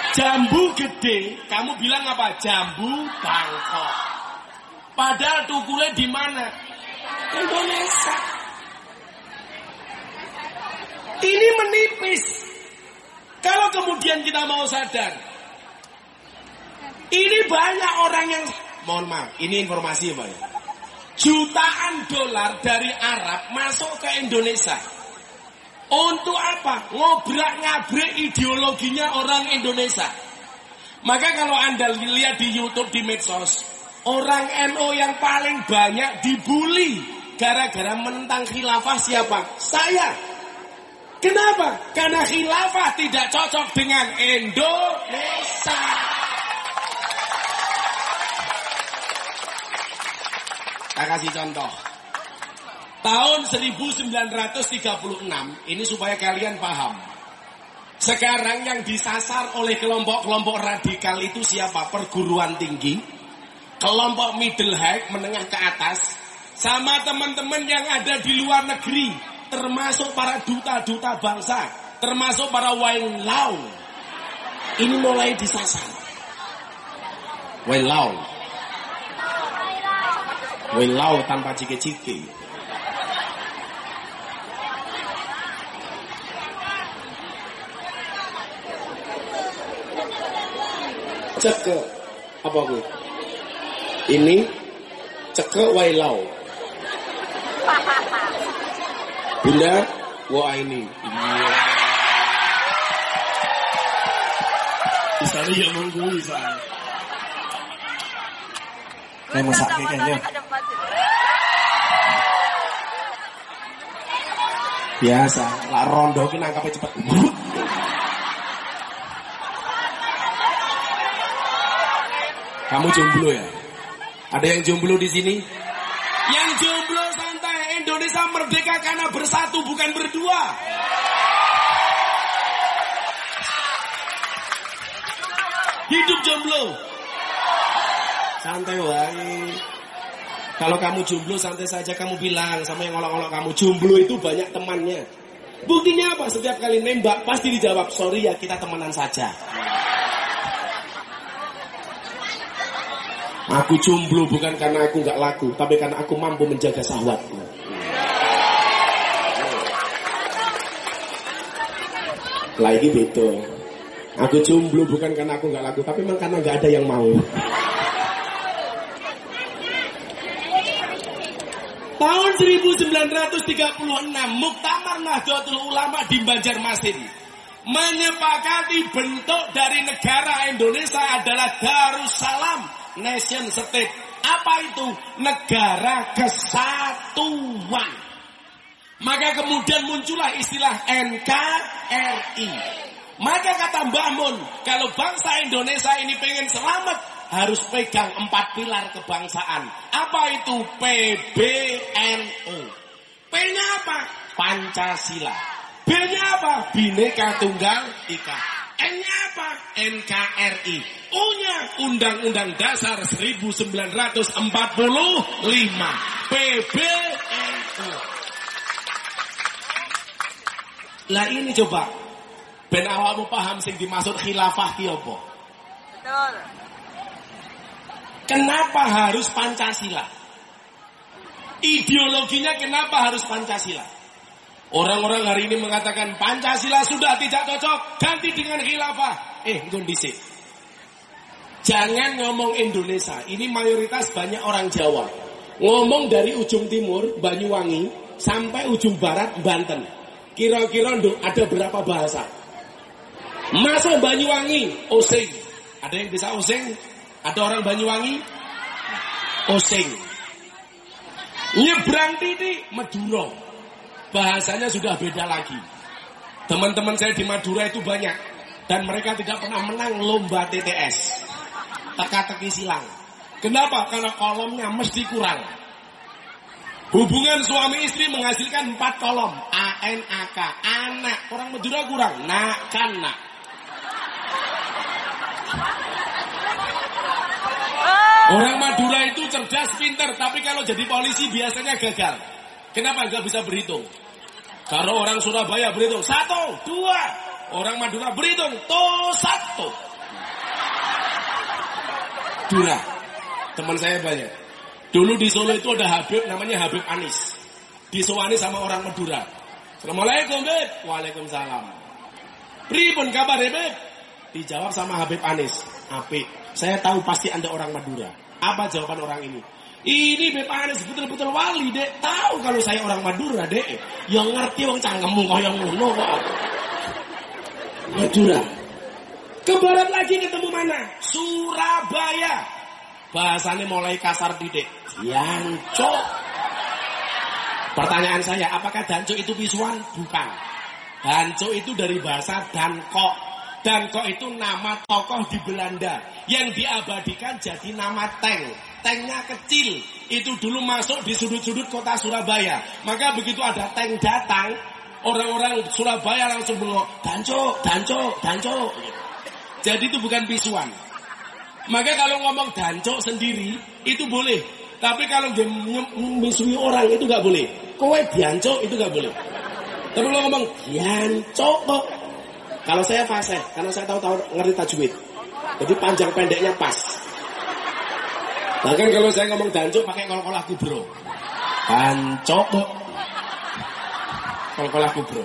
Jambu gede, kamu bilang apa? Jambu Bangkok. Padahal tukulnya di mana? Indonesia. Ini menipis. Kalau kemudian kita mau sadar, ini banyak orang yang, mohon maaf, ini informasi Pak. Jutaan dolar dari Arab masuk ke Indonesia. Untuk apa? Ngobrak ngabrik ideologinya orang Indonesia. Maka kalau Anda lihat di YouTube, di medsos, orang NO yang paling banyak dibully gara-gara menentang khilafah siapa? Saya. Kenapa? Karena khilafah tidak cocok dengan Indonesia. Saya kasih contoh. Tahun 1936, ini supaya kalian paham. Sekarang yang disasar oleh kelompok-kelompok radikal itu siapa? Perguruan tinggi, kelompok middle high, menengah ke atas, sama teman-teman yang ada di luar negeri, termasuk para duta-duta bangsa, termasuk para Wain Lau. Ini mulai disasar. Wain Lau. Welau tanpa cike-cike. Ceke apa gue? Ini ceke wailau. Bunda, wah ini. Iya. Bisa dia monggo bisa. Kayak masak kayaknya. Biasa, lah rondo ki nangkape cepet. Kamu jomblo ya? Ada yang jomblo di sini? Yang jomblo Indonesia merdeka karena bersatu bukan berdua. Hidup jomblo. Santai wae. Kalau kamu jomblo santai saja kamu bilang sama yang ngolok-ngolok kamu jomblo itu banyak temannya. Buktinya apa? Setiap kali nembak pasti dijawab sorry ya kita temenan saja. Aku jomblo bukan karena aku nggak laku, tapi karena aku mampu menjaga sahwatku. Lagi betul. Aku jomblo bukan karena aku nggak laku, tapi memang karena nggak ada yang mau. Tahun 1936 Muktamar Nahdlatul Ulama di Banjarmasin menyepakati bentuk dari negara Indonesia adalah Darussalam Nation State. Apa itu? Negara kesatuan. Maka kemudian muncullah istilah NKRI. Maka kata Mbah Mun, kalau bangsa Indonesia ini pengen selamat, harus pegang empat pilar kebangsaan. Apa itu? PBNU. P-nya apa? Pancasila. B-nya apa? Bineka Tunggal Ika. N-nya apa? NKRI. U-nya Undang-Undang Dasar 1945. PBNU. Lah ini coba. Ben awakmu paham sing dimaksud khilafah ki apa? Betul. Kenapa harus Pancasila? Ideologinya kenapa harus Pancasila? Orang-orang hari ini mengatakan Pancasila sudah tidak cocok, ganti dengan khilafah. Eh, kondisi. Jangan ngomong Indonesia, ini mayoritas banyak orang Jawa. Ngomong dari ujung timur, Banyuwangi, sampai ujung barat, Banten. Kira-kira ada berapa bahasa? Masuk Banyuwangi, Osing. Ada yang bisa Osing? Ada orang Banyuwangi? Osing. Nyebrang titik Madura. Bahasanya sudah beda lagi. Teman-teman saya di Madura itu banyak. Dan mereka tidak pernah menang lomba TTS. Teka-teki silang. Kenapa? Karena kolomnya mesti kurang. Hubungan suami istri menghasilkan empat kolom. A-N-A-K. Anak. Orang Madura kurang. Nak, kan, nak. Orang Madura itu cerdas, pinter, tapi kalau jadi polisi biasanya gagal. Kenapa nggak bisa berhitung? Kalau orang Surabaya berhitung satu, dua, orang Madura berhitung to satu. Dura, teman saya banyak. Dulu di Solo itu ada Habib, namanya Habib Anis. Disewani sama orang Madura. Assalamualaikum, Beb. Waalaikumsalam. Pripun kabar, Beb? Dijawab sama Habib Anis. Apik. Saya tahu pasti Anda orang Madura. Apa jawaban orang ini? Ini Beb Anis betul-betul wali, Dek. Tahu kalau saya orang Madura, Dek. Yang ngerti wong cangkemmu yang ngono kok. Madura. Ke barat lagi ketemu mana? Surabaya. Bahasanya mulai kasar didik. Yanco. Pertanyaan saya, apakah danco itu visual? Bukan. Danco itu dari bahasa danko. Danko itu nama tokoh di Belanda yang diabadikan jadi nama tank. Tanknya kecil. Itu dulu masuk di sudut-sudut kota Surabaya. Maka begitu ada tank datang, orang-orang Surabaya langsung bengok, danco, danco, danco. Jadi itu bukan visual. Maka kalau ngomong danco sendiri itu boleh. Tapi kalau dia misui orang itu gak boleh. Kowe dianco itu gak boleh. Tapi kalau ngomong dianco kok. Kalau saya fasih, karena saya tahu tahu ngerti tajwid. Jadi panjang pendeknya pas. Bahkan kalau saya ngomong dancuk pakai kol-kolah kubro. Dancuk kok. Kol-kolah kubro.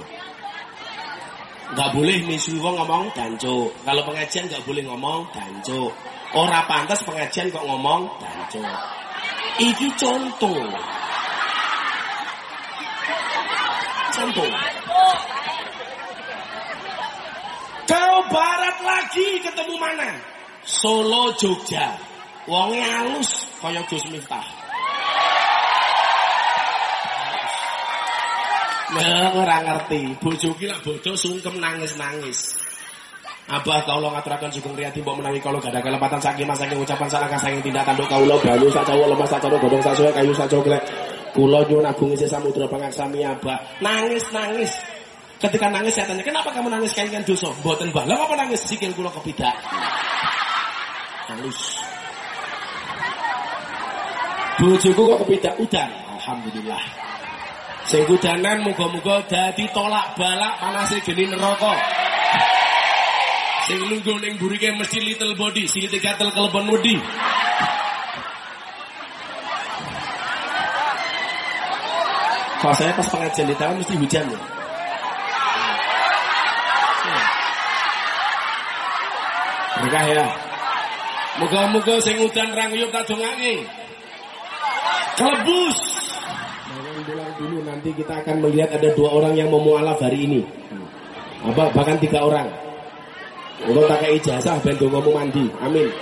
Gak boleh wong ngomong dancuk. Kalau pengajian gak boleh ngomong dancuk. Ora pantas pengajian kok ngomong dancuk. Iki contoh. Contoh. Kau barat lagi ketemu mana? Solo Jogja. Wonge halus kaya Gus Miftah. Nah, ora ngerti. Bojo ki lak bodoh sungkem nangis-nangis. Abah kaulo ngaturaken sugeng riyadi mbok menawi kalau gak ada kelepatan saking mas saking ucapan salah saking tindak tanduk kaulo banyu sak cawo lemas sak cawo godhong sak kayu sak coklek. Kula nyuwun agung isi samudra pangaksami Abah. Nangis-nangis. Ketika nangis saya tanya, kenapa kamu nangis kain kan dosa? Mboten Mbah. Lah apa nangis sikil kula kepidak? Halus. Bojoku kok kepidak udan. Alhamdulillah. Sing udanan muga-muga dadi tolak balak panase geni neraka. Sing lungguh ning burike mesti little body, silite gatel kelebon wedi. Kalau saya pas pengajian di tahun mesti hujan ya. Berkah ya. Moga-moga sing udan rangyup tak dongake. Kelebus. Jangan bilang dulu nanti kita akan melihat ada dua orang yang mau mualaf hari ini. Apa bahkan tiga orang. Untuk pakai ijazah ben dongomu mandi. Amin.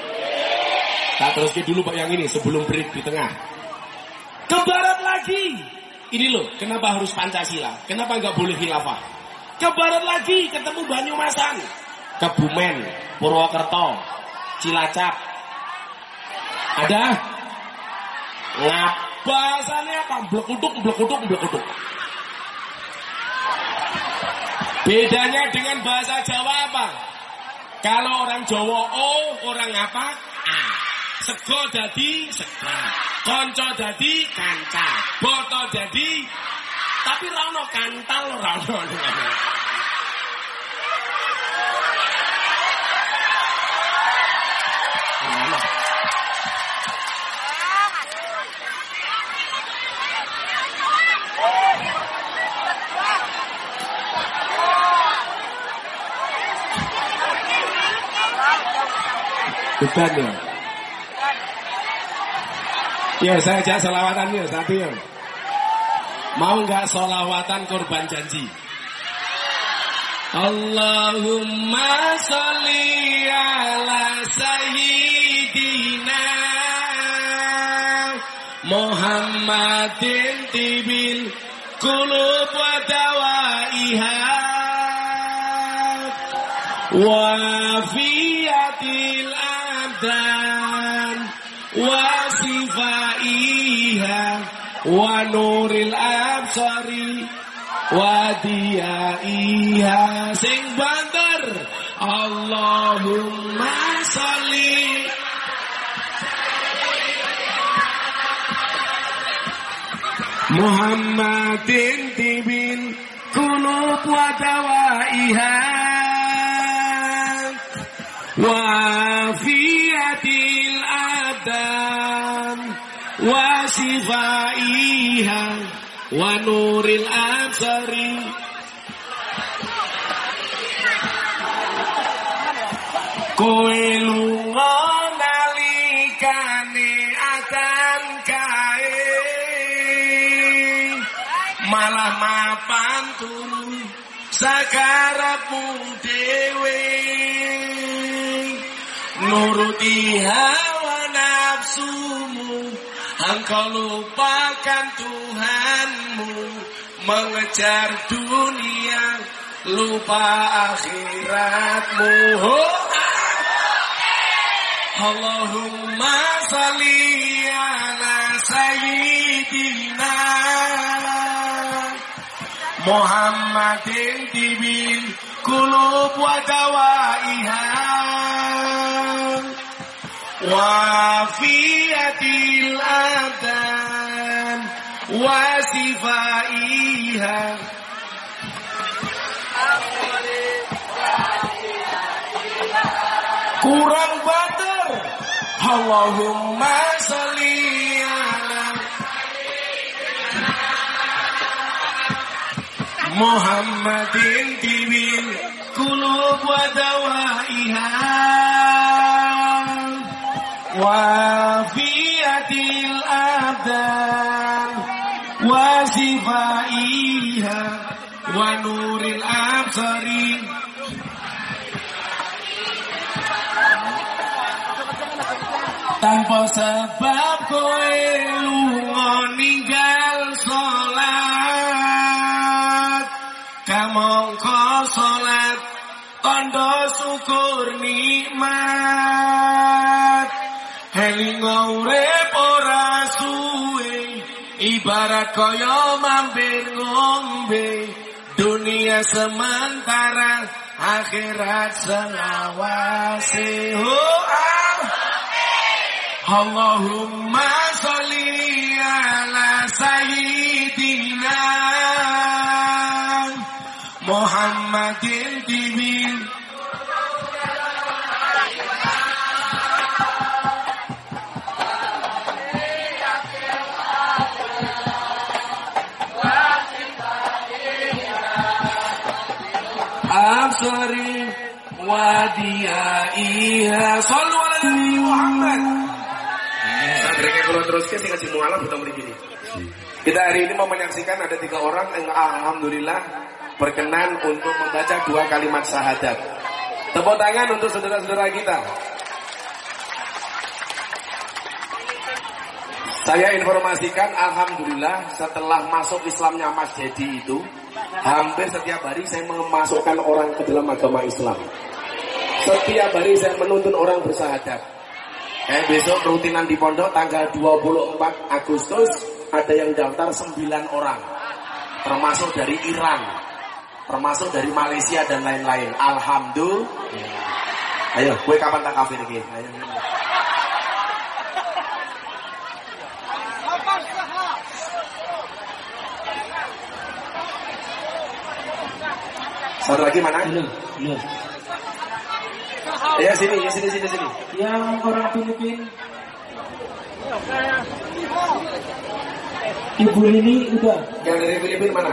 Tak terus dulu Pak yang ini sebelum break di tengah. Ke barat lagi. Ini loh, kenapa harus Pancasila? Kenapa nggak boleh khilafah? Ke barat lagi ketemu Banyumasan. Kebumen, Purwokerto, Cilacap. Ada? Ngap bahasanya apa? Blekutuk, blekutuk, blekutuk. Bedanya dengan bahasa Jawa apa? Kalau orang Jawa O, orang apa? A. Sego dadi sega. Konco dadi kanca. Boto dadi tapi rano kantal rano. Bukan ya? Ya saya ajak solawatan ya satu ya. Mau nggak solawatan korban janji? Allahumma sholli ala sayyidina Muhammadin tibil kulub wa dawaiha wa fiyatil abdan sifaiha wa nuril absari wa Allahumma sholli Muhammadin tibil kulub wa dawaiha sifaiha wa nuril absari Kowe lunga nalikane adan kae. Malah mapan turu sakarepmu dhewe. Nuruti hawa nafsumu engkau lupakan Tuhanmu mengejar dunia lupa akhiratmu oh. Allahumma salli ala sayyidina Muhammadin tibil kulub wa dawaiha وافية الأبدان وسفائها kurang bater, Allahumma salli ala. Muhammadin tibin kulub wa dawaiha wa fiatil abdan wa sifaiha wa nuril absari. Tanpa sebab kowe lunga ninggal salat kamangka salat tanda syukur nikmat urip ora suwe ibarat kaya mampir ngombe dunia sementara akhirat selawase oh, ah. Allahumma Absari wadiyaiha Sallu ala Nabi Muhammad Mereka kalau terus ke sing mualah betul begini. Kita hari ini mau menyaksikan ada tiga orang yang alhamdulillah berkenan untuk membaca dua kalimat syahadat. Tepuk tangan untuk saudara-saudara kita. Saya informasikan alhamdulillah setelah masuk Islamnya Mas Dedi itu hampir setiap hari saya memasukkan orang ke dalam agama Islam. Setiap hari saya menuntun orang bersahadat. Eh, besok rutinan di pondok tanggal 24 Agustus ada yang daftar 9 orang. Termasuk dari Iran. Termasuk dari Malaysia dan lain-lain. Alhamdulillah. Ayo, gue kapan tak kafir lagi? Ayo. Satu lagi mana? Belum, belum. Ya sini, ya sini, sini, sini. Yang orang Filipin. Ibu ini udah. Yang dari Filipina mana?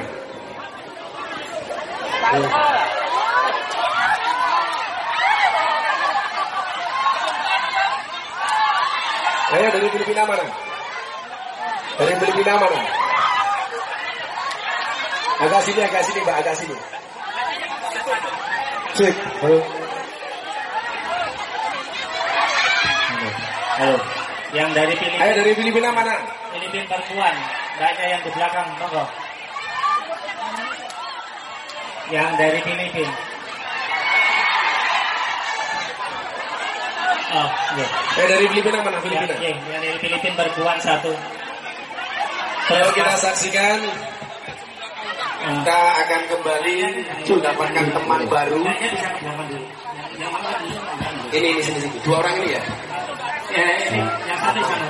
Ayo dari Filipina mana? Dari Filipina mana? Agak sini, agak sini, Mbak, agak sini. Cek. Ayo. Halo. Yang dari Filipin, Ayo dari Filipina mana? Filipin perempuan. Banyak yang di belakang, monggo. Yang dari Filipin. Oh, iya. Ayo dari Filipina mana? Ya, Filipina. iya, yang dari Filipin perempuan satu. Kalau kita saksikan. Kita akan kembali mendapatkan teman baru. Ini ini sini sini. Dua orang ini ya. Ya, ini yang satu sana.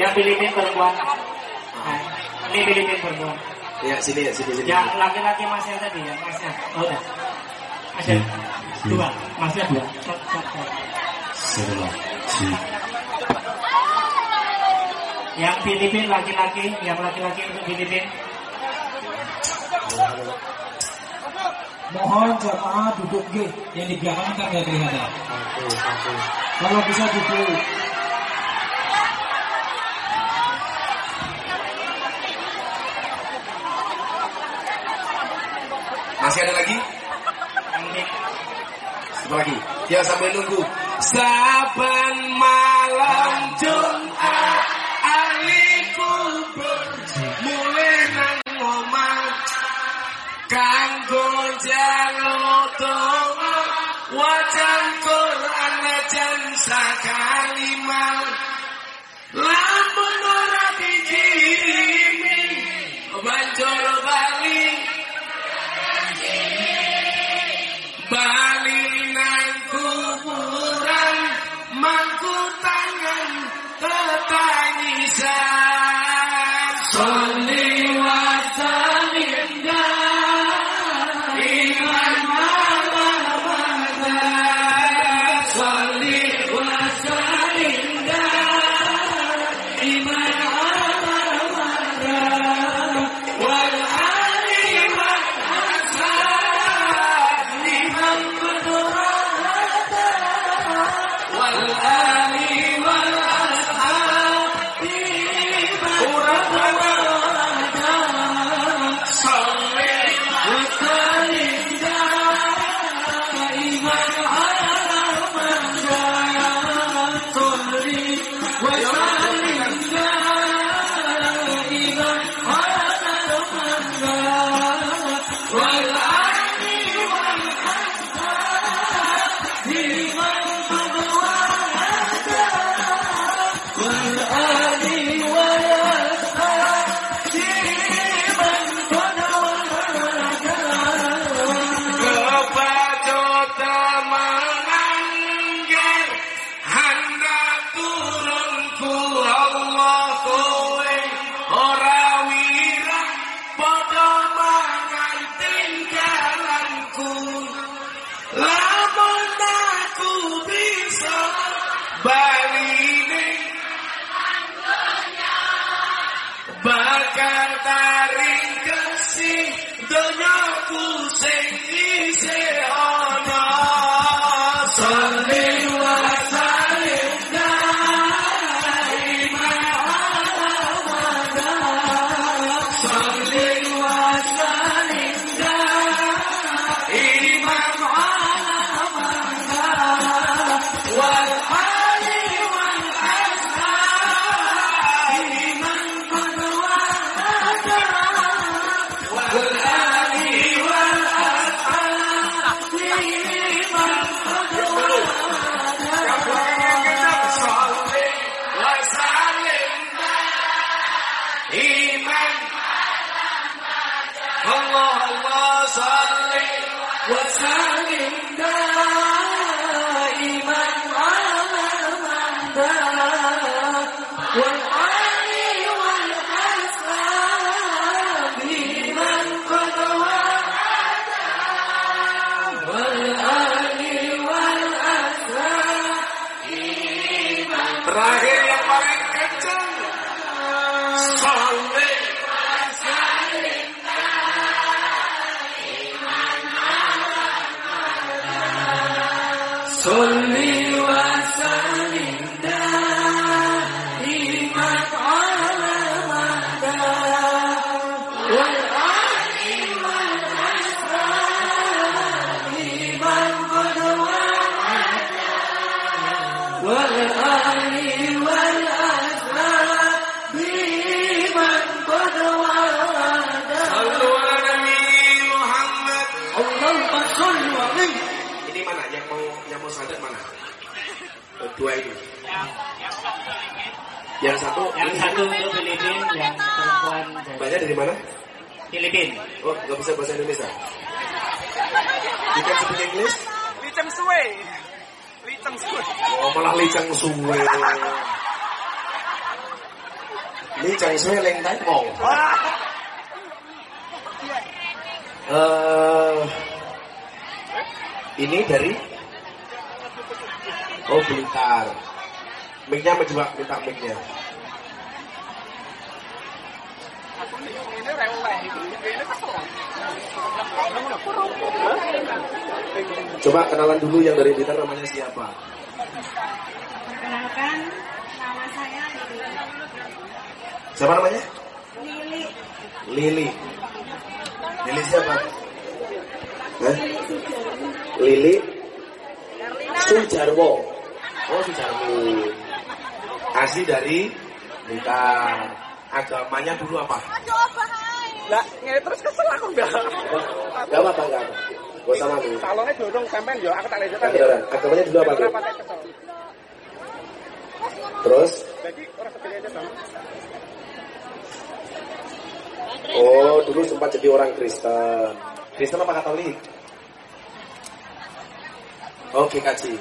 Yang Filipin perempuan. Nah, ini Filipin perempuan. Ya sini ya sini sini. Yang laki-laki masnya tadi ya, masnya. Oh, udah. Masnya dua, masnya dua. Cok, cok, cok. Yang Filipin laki-laki, yang laki-laki untuk Filipin. Mohon jamaah duduk G. Yang di belakang kan kelihatan. Kalau bisa duduk. Masih ada lagi? Satu lagi. Ya sambil nunggu. Saban malam Jumat ahli kanggo jaluk donga wajan Quran bakal taring kesih satu Yang ini satu untuk Filipin, yang perempuan dari banyak dari mana? Filipin. oh nggak bisa bahasa Indonesia. You can speak English Licem suwe. Licem suwe. oh malah licang suwe. Licang suwe leng tai mau Eh, ini dari? Oh Blitar. Mic-nya coba? Minta mic-nya Ini rewel. Ini kesel. Coba kenalan dulu yang dari Blitar namanya siapa Perkenalkan, nama saya Lili. Siapa namanya? Lili, Lili Lili siapa? Hah? Lili Sujarwo Oh Sujarwo Asli dari Blitar Agamanya dulu apa? Lah, ngene terus kesel aku enggak. Gak apa-apa, gak apa Gak usah malu Salonnya dorong sampean yo, aku tak ya. beneran. Agamanya dulu apa tuh? Kenapa tak kesel? Terus? Jadi orang sepele aja sama. Oh, dulu sempat jadi orang Kristen. Kristen apa Katolik? Oke, kaji.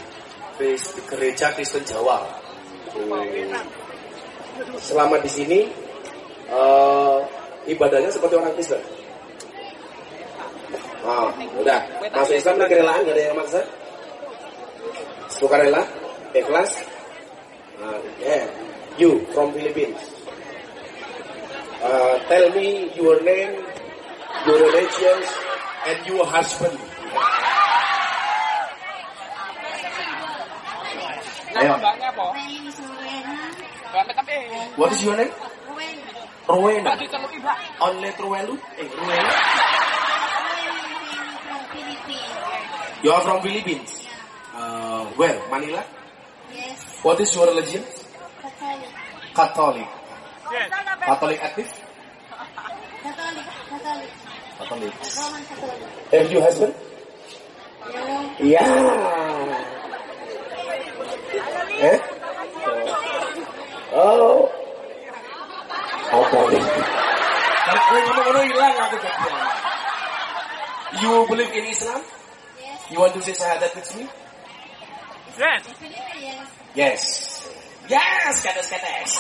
Kris- Gereja Kristen Jawa. Hmm. Selama di sini, eh, ibadahnya seperti orang Kristen. Ah, udah. Masuk Islam dan kerelaan, gak ada yang maksa? Sukarela, ikhlas. Ah, yeah. You from Philippines. Uh, tell me your name, your religion, and your husband. Ayo. What is your name? Mbak. Only Truelu? Eh, Philippines. You are from Philippines. Uh, where? Manila? Yes, What is your religion? Catholic. Catholic. Yes. Catholic active? Catholic, Catholic. Catholic. Roman Catholic. And your husband? No, Yeah. Eh? Oh. Apa nih? Kalau kowe ngono-ngono hilang aku jadi. You believe in Islam? yes, You want to say syahadat with me? Yes. yes. Yes. Kates kates.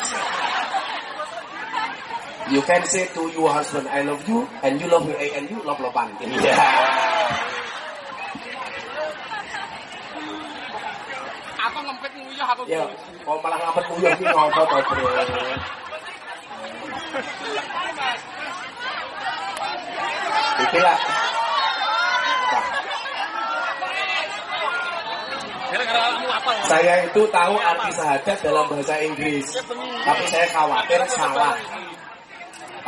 You can say to your husband, I love you, and you love me, and you love lopan. Yeah. Aku ngempet nguyuh aku. Ya, kok malah ngapet kuyuh iki ngopo to, Bro? Saya itu tahu arti syahadat dalam bahasa Inggris, tapi saya khawatir salah.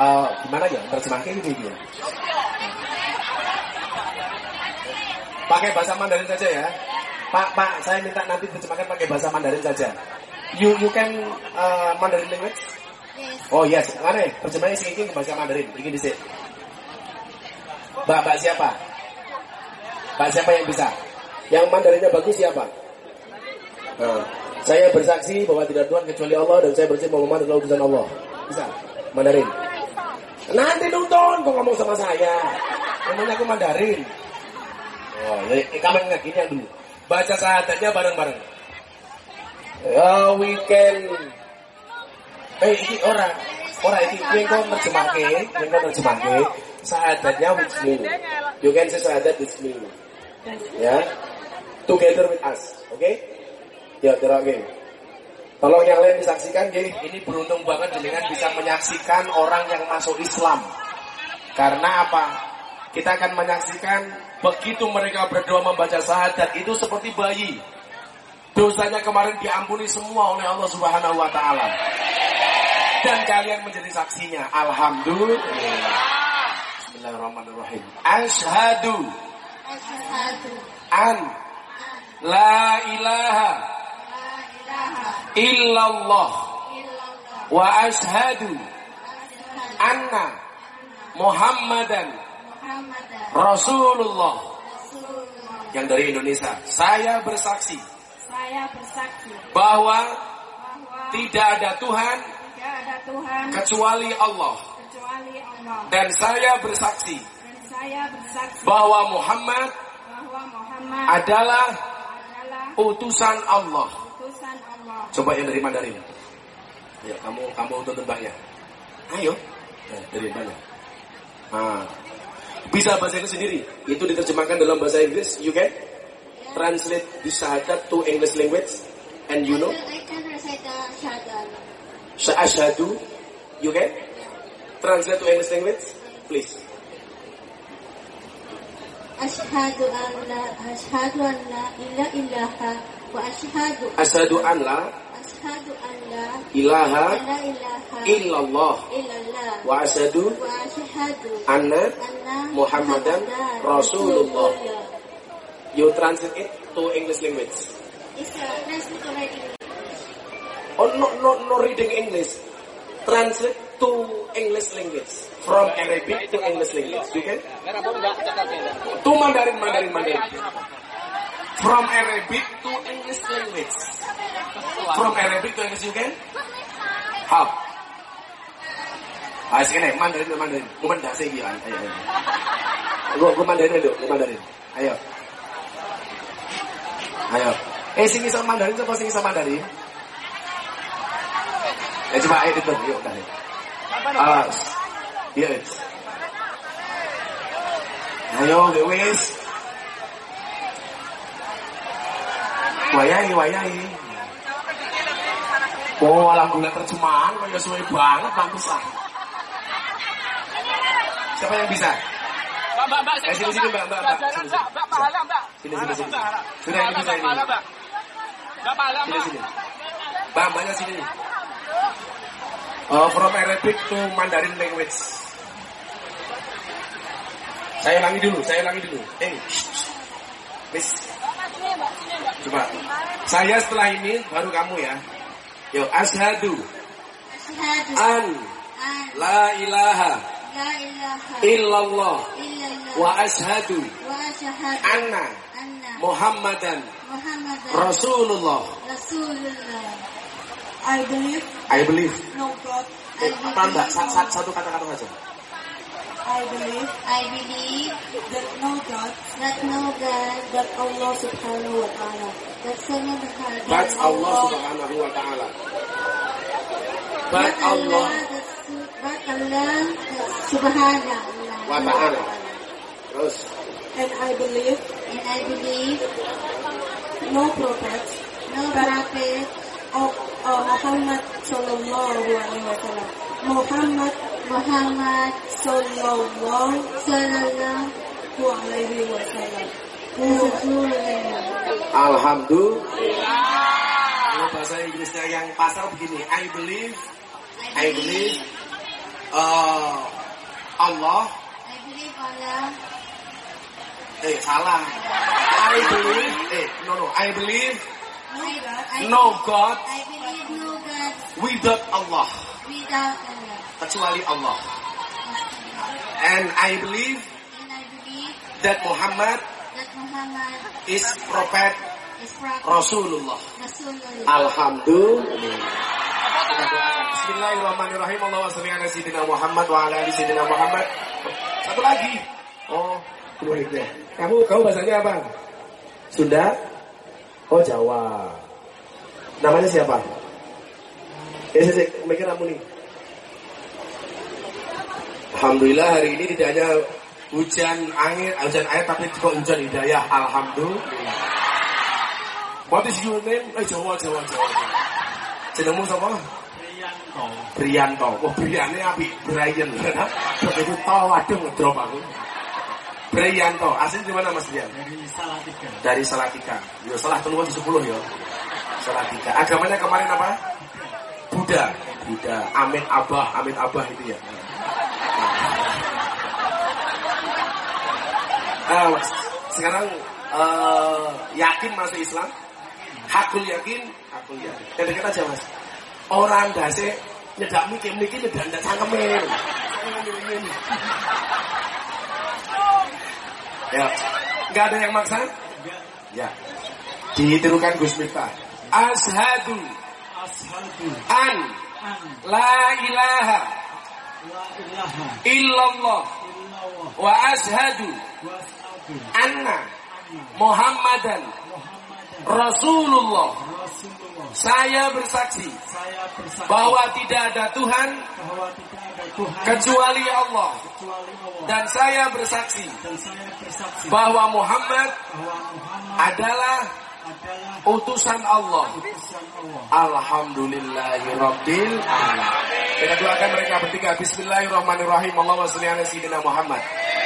Eh, gimana ya terjemahnya ini dia? Pakai bahasa Mandarin saja ya. Pak, Pak, saya minta nanti terjemahkan pakai bahasa Mandarin saja. You you can uh, Mandarin language? Oh yes, mana? Terjemahnya sih ke bahasa Mandarin. Ini di Mbak, Mbak siapa? Mbak siapa yang bisa? Yang Mandarinnya bagus siapa? Nah, saya bersaksi bahwa tidak Tuhan kecuali Allah dan saya bersaksi bahwa Muhammad adalah utusan Allah. Bisa? Mandarin. Nanti nonton kok ngomong sama saya. Namanya aku Mandarin. Oh, ya, eh, kamu yang dulu. Baca syahadatnya bareng-bareng. Ya, weekend. Eh, ini orang. Ini yang kau terjemahke, yang kau terjemahke, syahadatnya with me. You can say syahadat with me. Ya. Together with us. Oke? Ya, oke. Tolong yang lain disaksikan, jadi ini beruntung banget dengan bisa menyaksikan orang yang masuk Islam. Karena apa? Kita akan menyaksikan begitu mereka berdoa membaca syahadat itu seperti bayi. Dosanya kemarin diampuni semua oleh Allah Subhanahu wa taala. Dan kalian menjadi saksinya. Alhamdulillah. Bismillahirrahmanirrahim. Asyhadu an la ilaha la ilaha illallah wa asyhadu anna Muhammadan Rasulullah. yang dari Indonesia. Saya bersaksi Saya bersaksi bahwa bahwa tidak ada Tuhan tidak ada Tuhan kecuali Allah kecuali Allah. dan saya bersaksi Dan saya bersaksi bahwa Muhammad bahwa Muhammad adalah adalah utusan Allah. utusan Allah. Coba yang dari Mandarin. Ya, kamu kamu tuntun mbaknya. Ayo. Nah, dari mana? Ah. Bisa bahasa Inggris sendiri. Itu diterjemahkan dalam bahasa Inggris. You can translate the syahadat to English language. And you know, I can recite the syahadu. You can translate to English language, please. Ashhadu an la ashhadu an la ilaha ilaha wa ashhadu Asyhadu an la ashhadu an la ilaha la ilaha illallah wa ashhadu anna anna Muhammadan Rasulullah. You translate it to English language. It's a transliterating Oh, no, no, no reading English. Translate to English language. From Arabic to English language. You can? To Mandarin, Mandarin, Mandarin. From Arabic to English language. From Arabic to English, you can? How? Ah, sini, Mandarin, Mandarin. Gue mendasih dia. Ayo, ayo. Gue, gue Mandarin dulu, gue Mandarin. Ayo. Ayo. Eh, sing iso Mandarin, siapa sing iso Mandarin? Eh, coba ayo itu, yuk, udah. Ah, iya. Ayo, gak wis. Wayai, wayai. Oh, alhamdulillah terjemahan, kok ya suwe banget, bagus lah. Siapa yang bisa? Mbak, mbak, mbak. Eh, sini, sini, mbak, mbak, mbak. Sini, sini. Mbak, pahala, mbak. Sini, sini, sini. Pahala, Sudah, ini bisa ini. pahala, mbak. Mbak, pahala, Sini, mbak. sini. Mbak, mbaknya sini. Oh, from Arabic to Mandarin language. Saya ulangi dulu, saya ulangi dulu. Eh, Miss. Coba. Saya setelah ini baru kamu ya. Yo, ashadu an an la ilaha la ilaha illallah illallah wa ashadu anna Muhammadan Muhammadan Rasulullah. Rasulullah. I believe I believe. no God. Eh, sa- Satu kata-kata saja. I believe I believe that no God that no God but Allah subhanahu wa ta'ala that But Allah subhanahu wa ta'ala. But Allah but Allah subhanahu wa ta'ala. Terus. and I believe and I believe no prophet no prophet of uh, Muhammad sallallahu alaihi wasallam Muhammad Muhammad Sallallahu Sallallahu Alaihi Wasallam. Alhamdulillah. Kalau bahasa Inggrisnya yang pasal begini, I believe, I believe, uh, Allah, I believe Allah. eh salah. I believe, eh no no, I believe No God. I no God I believe no God without Allah, without Allah. kecuali Allah. And I believe And I believe that Muhammad that Muhammad is prophet is prophet Rasulullah. Rasulullah. Alhamdulillah. Bismillahirrahmanirrahim. Allahumma sholli ala sayyidina Muhammad wa ala ali sayyidina Muhammad. Satu lagi. Oh, itu. ya. Kamu kamu bahasanya apa? Sunda? Oh, Jawa. Namanya siapa? Ya, saya, mikir kamu nih. Alhamdulillah hari ini tidak hanya hujan angin, hujan air tapi juga hujan hidayah. Alhamdulillah. What is your name? Eh Jawa Jawa Jawa. Jenengmu sapa? Priyanto. Priyanto. Oh Briyane api Brian. Begitu tahu waduh ngedrop aku. Priyanto. Asli di mana Mas Brian? Dari Salatiga. Dari Salatiga. Yo salah keluar di 10 yo. Salatiga. Agamanya kemarin apa? Buddha. Buddha. Amin Abah, Amin Abah itu ya. Nah, sekarang eh, yakin masuk Islam? Hakul yakin, hakul yakin. Kata-kata aja mas. Orang dasi nyedak mikir mikir nyedak nyedak cangkemin. Ya, nggak ada yang maksa? Ya. Ditirukan Gus Miftah. Ashadu. An. La ilaha. Illallah. Wa ashadu. Anna. Muhammadan. Rasulullah saya bersaksi bahwa tidak ada Tuhan kecuali Allah. dan saya bersaksi bahwa Muhammad adalah utusan Allah. Alhamdulillahirabbil alamin. Kita doakan mereka bertiga. Bismillahirrahmanirrahim. Allahumma sholli ala sayyidina Muhammad.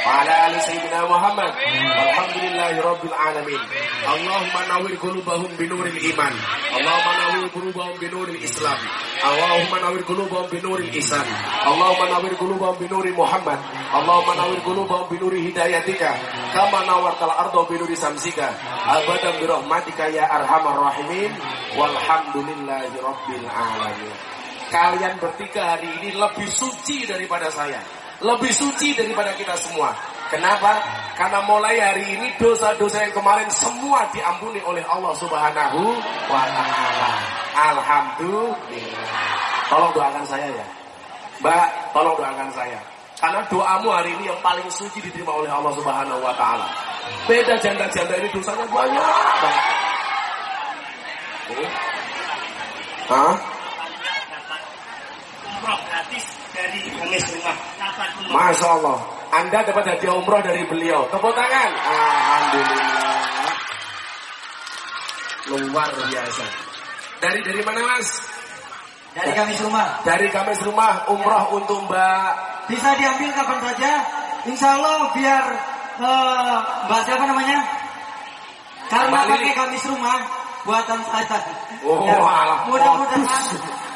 Wa ala ali sayyidina Muhammad. Alhamdulillahirabbil alamin. Allahumma nawwir qulubahum binuril iman. Allahumma nawwir qulubahum binuril Islam. Allahumma nawwir qulubahum binuril ihsan. Allahumma nawwir qulubahum binuri Muhammad. Allahumma nawwir qulubahum binuri hidayatika. Kama nawartal arda binuri samsika. Abadan bi ya arhamar rahimin. Walhamdulillahi rabbil alamin. Kalian bertiga hari ini lebih suci daripada saya. Lebih suci daripada kita semua. Kenapa? Karena mulai hari ini dosa-dosa yang kemarin semua diampuni oleh Allah Subhanahu wa taala. Alhamdulillah. Tolong doakan saya ya. Mbak tolong doakan saya karena doamu hari ini yang paling suci diterima oleh Allah Subhanahu wa taala beda janda-janda ini dosanya banyak banget Nih. Hah? Umroh gratis dari Gamis Rumah. Kapan umroh? Masya Allah. Anda dapat hadiah umroh dari beliau. Tepuk tangan. Alhamdulillah. Luar biasa. Dari dari mana mas? Dari Gamis Rumah. Dari Kamis Rumah umroh untuk Mbak. Bisa diambil kapan saja. Insya Allah biar eh, Mbak siapa namanya? Karena pakai Gamis Rumah buatan saya. Oh, Ya, mudah-mudahan,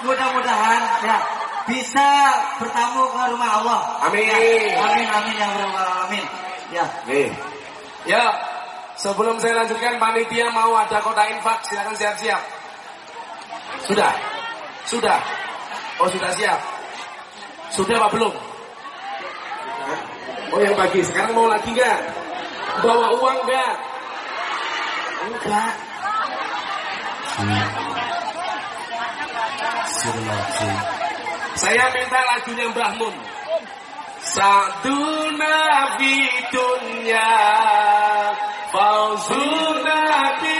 mudah-mudahan ya bisa bertamu ke rumah Allah. Amin. Ya, amin, amin ya alamin. Ya. Nih. Ya. Sebelum saya lanjutkan panitia mau ada kotak infak silakan siap-siap. Sudah. Sudah. Oh sudah siap. Sudah apa belum? Oh yang pagi. Sekarang mau lagi nggak? Bawa uang nggak? Enggak. Saya minta lagunya Mbah Mun. Saduna fi dunya Fauzuna bil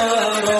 Saro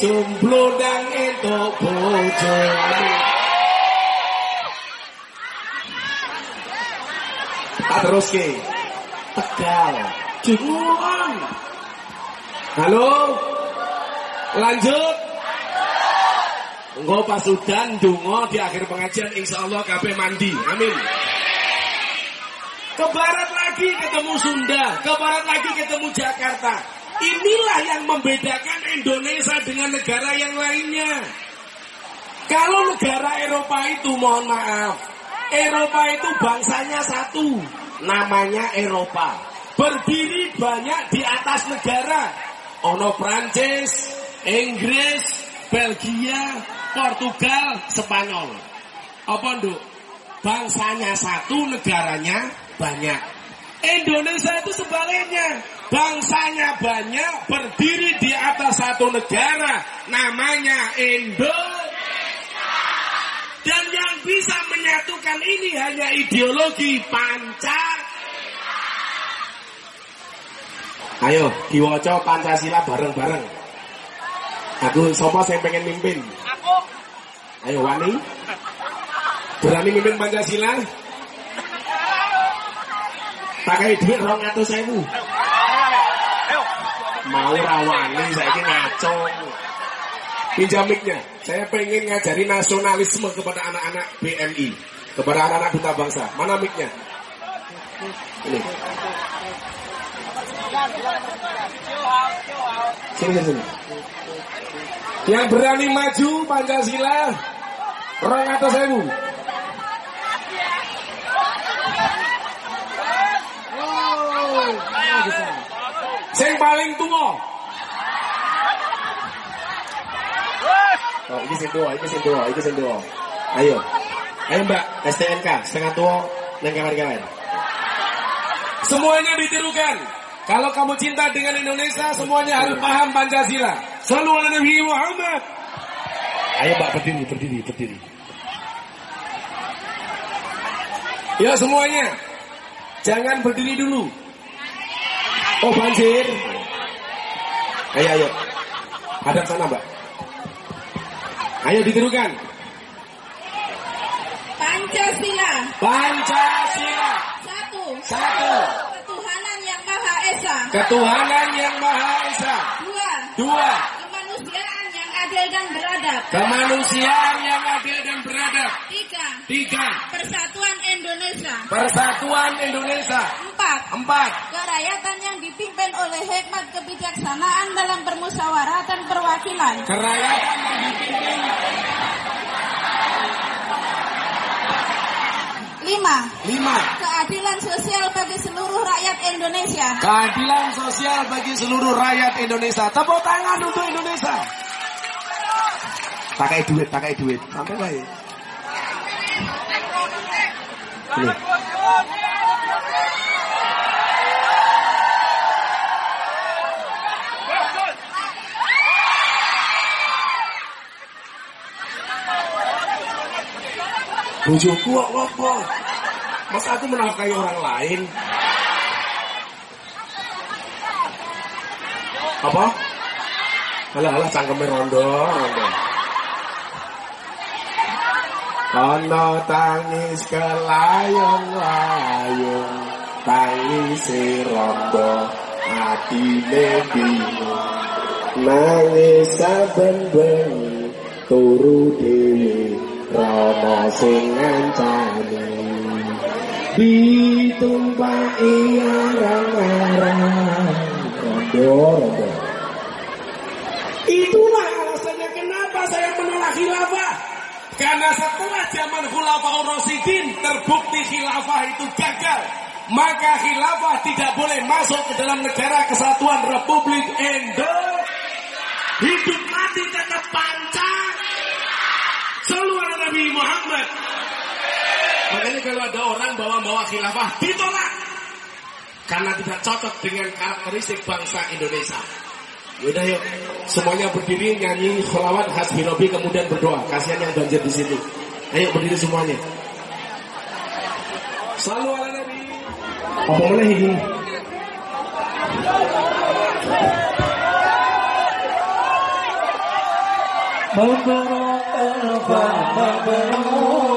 jomblo dan itu bojo terus ke Tegal. Jenguan halo? Lanjut. Enggak pas udan dungo di akhir pengajian insya Allah kabeh mandi. Amin. Ke barat lagi ketemu Sunda, ke barat lagi ketemu Jakarta, Inilah yang membedakan Indonesia dengan negara yang lainnya. Kalau negara Eropa itu mohon maaf, Eropa itu bangsanya satu, namanya Eropa. Berdiri banyak di atas negara. Ono Prancis, Inggris, Belgia, Portugal, Spanyol. Apa nduk? Bangsanya satu, negaranya banyak. Indonesia itu sebaliknya. Bangsanya banyak, berdiri di atas satu negara. Namanya Indonesia. Dan yang bisa menyatukan ini hanya ideologi Pancasila. Ayo, diwaca Pancasila bareng-bareng. Aku sopo yang pengen mimpin? Aku. Ayo wani. Berani mimpin Pancasila? Pakai duit rong atau sewu. Mau rawani, saya ini ngaco. Pinjam mic-nya. Saya pengen ngajari nasionalisme kepada anak-anak BMI. Kepada anak-anak duta bangsa. Mana mic-nya? Ini. Sini, sini. Yang berani maju Pancasila. Rong atau sewu. Sing paling tua. Oh, ini sing tua, ini sing tua, ini sing tua. Ayo. Ayo Mbak, STNK, setengah tua, neng kamar-kamar. Semuanya ditirukan. Kalau kamu cinta dengan Indonesia, semuanya harus paham Pancasila. Selalu ala Nabi Muhammad. Ayo Mbak, berdiri, berdiri, berdiri. Ya semuanya. Jangan berdiri dulu. Oh banjir. Ayo, ayo. Hadap sana Mbak. Ayo ditirukan. Pancasila. Pancasila. Satu. Satu. Ketuhanan yang Maha Esa. Ketuhanan yang Maha Esa. Dua. Dua. Adil dan beradab. Kemanusiaan yang adil dan beradab. Tiga. Tiga. Persatuan Indonesia. Persatuan Indonesia. Empat. Empat. Kerakyatan yang dipimpin oleh hikmat kebijaksanaan dalam permusyawaratan perwakilan. Kerakyatan yang dipimpin. Lima. Lima. Keadilan sosial bagi seluruh rakyat Indonesia. Keadilan sosial bagi seluruh rakyat Indonesia. Tepuk tangan untuk Indonesia. Pakai duit, pakai duit. Sampai. Ini. Bojoku kok apa? Masa aku menafkahi orang lain? Apa? Alah alah cangkeme rondo, rondo. Ana tangis kelayang-layang, tangis rondo, atine bingung. Nangis saben bengi, turu dhewe, rana sing ngancani. Ditumpaki arang-arang, rondo. Karena setelah zaman khulafah Rasidin terbukti khilafah itu gagal. Maka khilafah tidak boleh masuk ke dalam negara kesatuan Republik Indonesia. Hidup mati tetap panca. Seluruh Nabi Muhammad. Makanya kalau ada orang bawa-bawa khilafah ditolak. Karena tidak cocok dengan karakteristik bangsa Indonesia. Yaudah yuk. Semuanya berdiri nyanyi sholawat khas Robi kemudian berdoa. Kasihan yang banjir di sini. Ayo berdiri semuanya. Selalu ala Nabi. Apa boleh ini? Mabrur, mabrur, mabrur.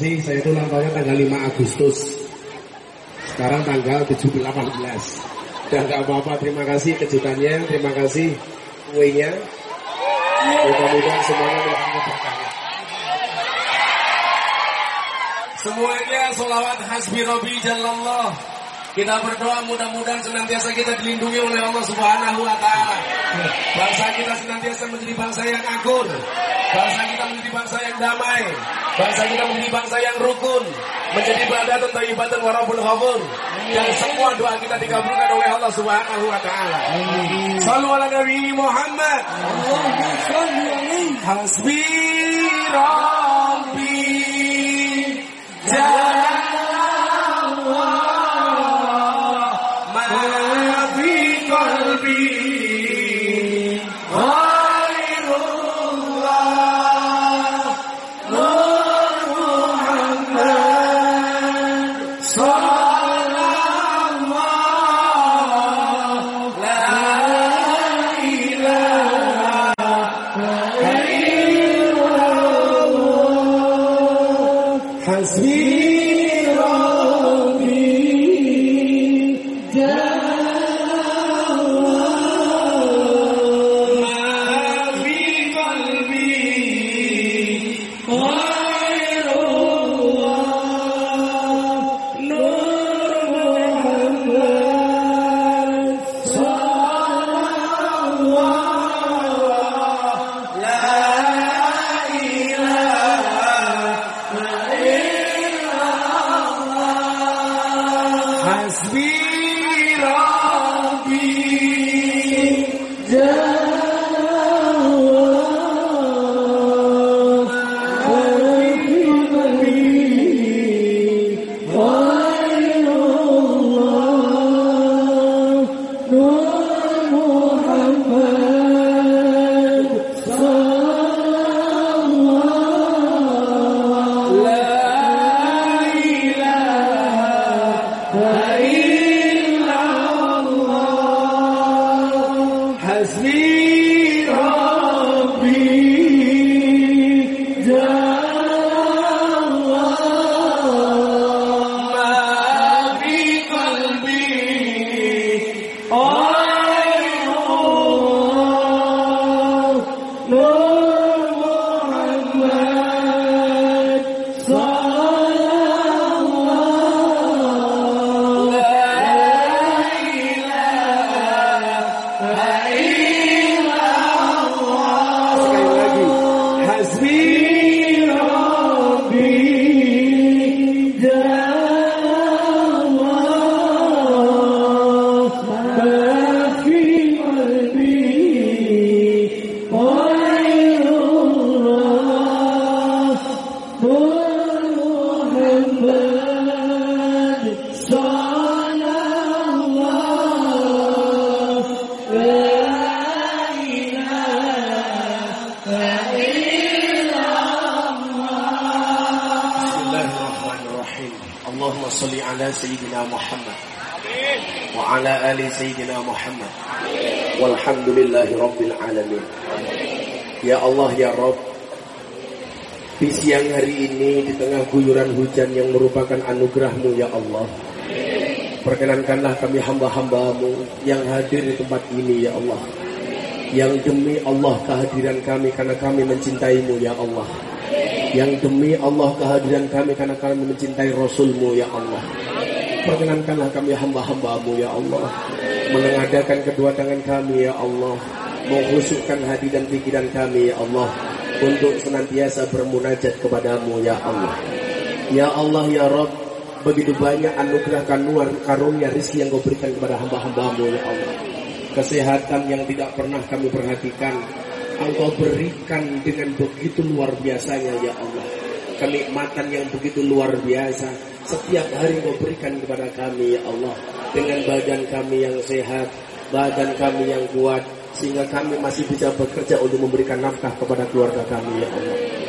Kasih, saya itu ulang tahunnya tanggal 5 Agustus. Sekarang tanggal 17 18. Dan nggak apa-apa, terima kasih kejutannya, terima kasih kuenya. Mudah-mudahan semuanya berkahnya. Semuanya solawat hasbi robi jalallah. Kita berdoa mudah-mudahan senantiasa kita dilindungi oleh Allah Subhanahu wa taala. Bangsa kita senantiasa menjadi bangsa yang akur. Bangsa kita menjadi bangsa yang damai. Bangsa kita menjadi bangsa yang rukun. Menjadi badan tayyibatan warabul ghafur. Dan semua doa kita dikabulkan oleh Allah Subhanahu wa taala. Sallu ala Nabi Muhammad. Hasbi Rabbi Jalallah anugerahmu, Ya Allah. Perkenankanlah kami hamba-hambamu yang hadir di tempat ini, Ya Allah. Yang demi Allah kehadiran kami karena kami mencintaimu, Ya Allah yang demi Allah kehadiran kami karena kami mencintai Rasulmu ya Allah. Perkenankanlah kami hamba-hambamu ya Allah. Menengadakan kedua tangan kami ya Allah. Menghusukkan hati dan pikiran kami ya Allah. untuk senantiasa bermunajat kepadamu ya Allah. Ya Allah ya Rob, begitu banyak anugerah karunia rizki yang kau berikan kepada hamba-hambamu ya Allah. Kesehatan yang tidak pernah kami perhatikan, engkau berikan dengan begitu luar biasanya ya Allah. Kenikmatan yang begitu luar biasa, setiap hari kau berikan kepada kami ya Allah. Dengan badan kami yang sehat, badan kami yang kuat, sehingga kami masih bisa bekerja untuk memberikan nafkah kepada keluarga kami ya Allah.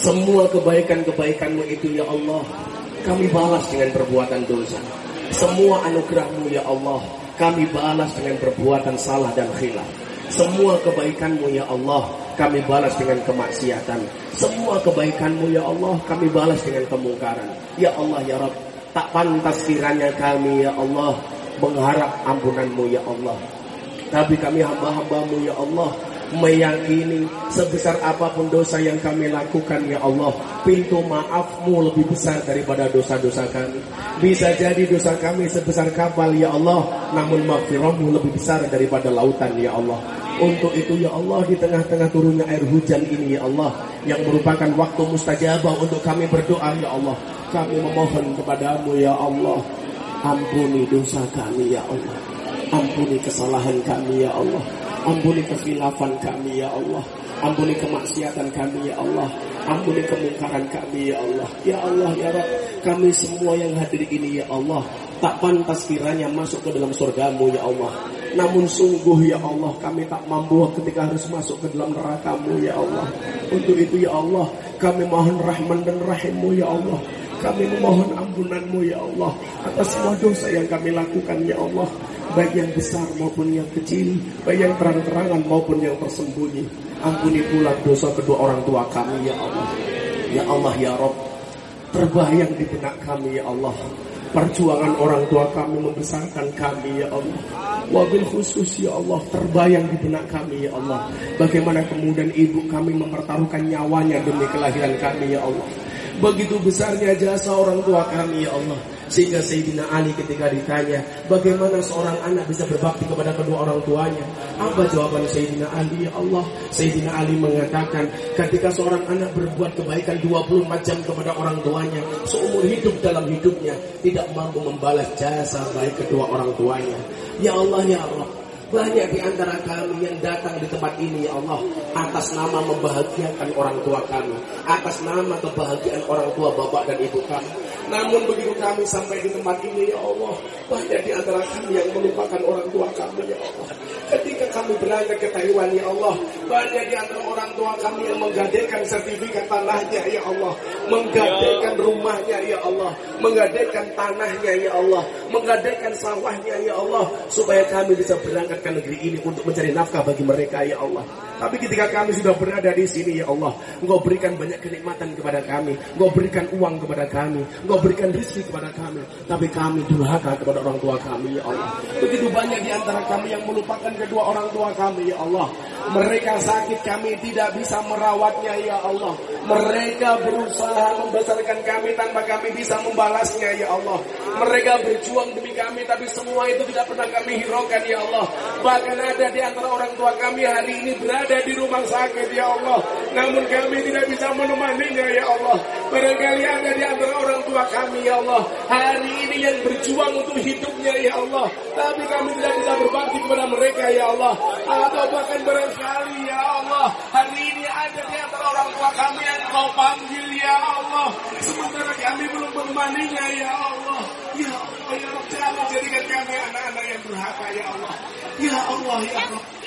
Semua kebaikan-kebaikanmu itu ya Allah Kami balas dengan perbuatan dosa. Semua anugerahmu ya Allah Kami balas dengan perbuatan salah dan khilaf. Semua kebaikanmu ya Allah Kami balas dengan kemaksiatan. Semua kebaikanmu ya Allah Kami balas dengan kemungkaran. Ya Allah ya Rabb Tak pantas kiranya kami ya Allah Mengharap ampunanmu ya Allah. Tapi kami hamba-hambamu ya Allah meyakini sebesar apa pun dosa yang kami lakukan ya Allah. Pintu maafmu lebih besar daripada dosa-dosa kami. Bisa jadi dosa kami sebesar kapal ya Allah. Namun maghfirahmu lebih besar daripada lautan ya Allah. Untuk itu ya Allah di tengah-tengah turunnya air hujan ini ya Allah yang merupakan waktu mustajabah untuk kami berdoa ya Allah. Kami memohon kepadamu ya Allah. Ampuni dosa kami ya Allah. Ampuni kesalahan kami ya Allah Ampuni kefilafan kami ya Allah. Ampuni kemaksiatan kami ya Allah. Ampuni kemungkaran kami ya Allah. Ya Allah ya Rabb. Kami semua yang hadir ini ya Allah. Tak pantas kiranya masuk ke dalam surgamu ya Allah. Namun sungguh ya Allah kami tak mampu ketika harus masuk ke dalam nerakamu ya Allah. Untuk itu ya Allah kami mohon rahman dan rahimmu ya Allah. Kami memohon ampunanmu ya Allah atas semua dosa yang kami lakukan ya Allah baik yang besar maupun yang kecil, baik yang terang-terangan maupun yang tersembunyi. Ampuni pula dosa kedua orang tua kami ya Allah. Ya Allah ya Rob, terbayang di benak kami ya Allah. Perjuangan orang tua kami membesarkan kami ya Allah. Wabil khusus ya Allah terbayang di benak kami ya Allah. Bagaimana kemudian ibu kami mempertaruhkan nyawanya demi kelahiran kami ya Allah. Begitu besarnya jasa orang tua kami ya Allah. Sehingga Sayyidina Ali ketika ditanya, bagaimana seorang anak bisa berbakti kepada kedua orang tuanya? Apa jawaban Sayyidina Ali? Ya Allah, Sayyidina Ali mengatakan, ketika seorang anak berbuat kebaikan 24 jam kepada orang tuanya, seumur hidup dalam hidupnya, tidak mampu membalas jasa baik kedua orang tuanya. Ya Allah, ya Allah, banyak di antara kami yang datang di tempat ini ya Allah atas nama membahagiakan orang tua kami, atas nama kebahagiaan orang tua bapak dan ibu kami. Namun begitu kami sampai di tempat ini ya Allah, banyak di antara kami yang melupakan orang tua kami ya Allah. Ketika kami berangkat ke Taiwan ya Allah, banyak di antara orang tua kami yang menggadaikan sertifikat tanahnya ya Allah, menggadaikan rumahnya ya Allah, menggadaikan tanahnya ya Allah, menggadaikan sawahnya ya Allah, supaya kami bisa berangkat ke negeri ini untuk mencari nafkah bagi mereka ya Allah. Tapi ketika kami sudah berada di sini ya Allah, Engkau berikan banyak kenikmatan kepada kami, Engkau berikan uang kepada kami, Engkau berikan rezeki kepada kami. Tapi kami durhaka kepada orang tua kami ya Allah. Begitu banyak di antara kami yang melupakan kedua orang tua kami ya Allah. Mereka sakit kami tidak bisa merawatnya ya Allah. Mereka berusaha membesarkan kami tanpa kami bisa membalasnya ya Allah. Mereka berjuang demi kami tapi semua itu tidak pernah kami hiraukan ya Allah. Bahkan ada di antara orang tua kami hari ini berada di rumah sakit ya Allah. Namun kami tidak bisa menemaninya ya Allah. Barangkali ada di antara orang tua kami ya Allah. Hari ini yang berjuang untuk hidupnya ya Allah. Tapi kami tidak bisa berbakti kepada mereka ya Allah. Atau bahkan barangkali ya Allah. Hari ini ada di antara orang tua kami yang kau panggil ya Allah. Sementara kami belum menemaninya ya Allah. Ya Allah ya Allah. Jadikan kami anak-anak yang durhaka ya Allah. Ya Allah ya Allah.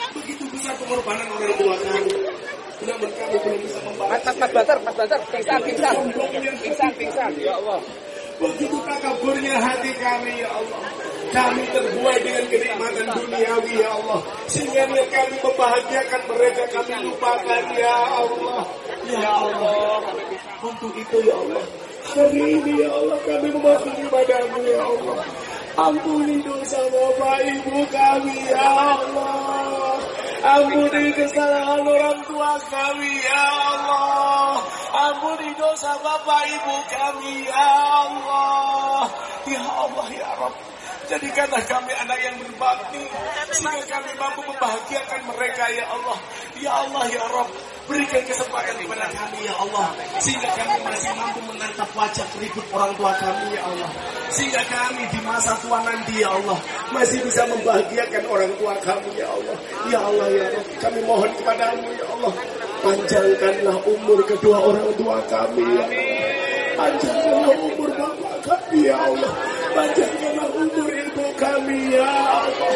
Besar pengorbanan orang tua kami. Namun kami belum bisa membalas. Mas, mas Bazar, Mas Bazar, pingsan, pingsan. Pingsan, pingsan. Ya Allah. Begitu takaburnya hati kami ya Allah. Kami terbuai dengan kenikmatan duniawi ya Allah. Sehingga kami membahagiakan mereka kami lupakan ya Allah. Ya Allah. Untuk itu ya Allah. Hari ini ya Allah kami memohon kepadamu ya Allah. Ampuni dosa bapak ibu kami ya Allah. Ampuni kesalahan orang tua kami ya Allah. Ampuni dosa bapak ibu kami ya Allah. Ya Allah ya Rabb. Jadikanlah kami anak yang berbakti Sehingga kami mampu membahagiakan mereka ya Allah Ya Allah ya Rabb Berikan kesempatan kepada kami ya Allah. Sehingga kami masih mampu menatap wajah keriput orang tua kami ya Allah. Sehingga kami di masa tua nanti ya Allah. Masih bisa membahagiakan orang tua kami ya Allah. Ya Allah ya Allah. Kami mohon kepadamu ya Allah. Panjangkanlah umur kedua orang tua kami ya Allah. Panjangkanlah umur bapak kami ya Allah. Panjangkanlah umur kami ya Allah.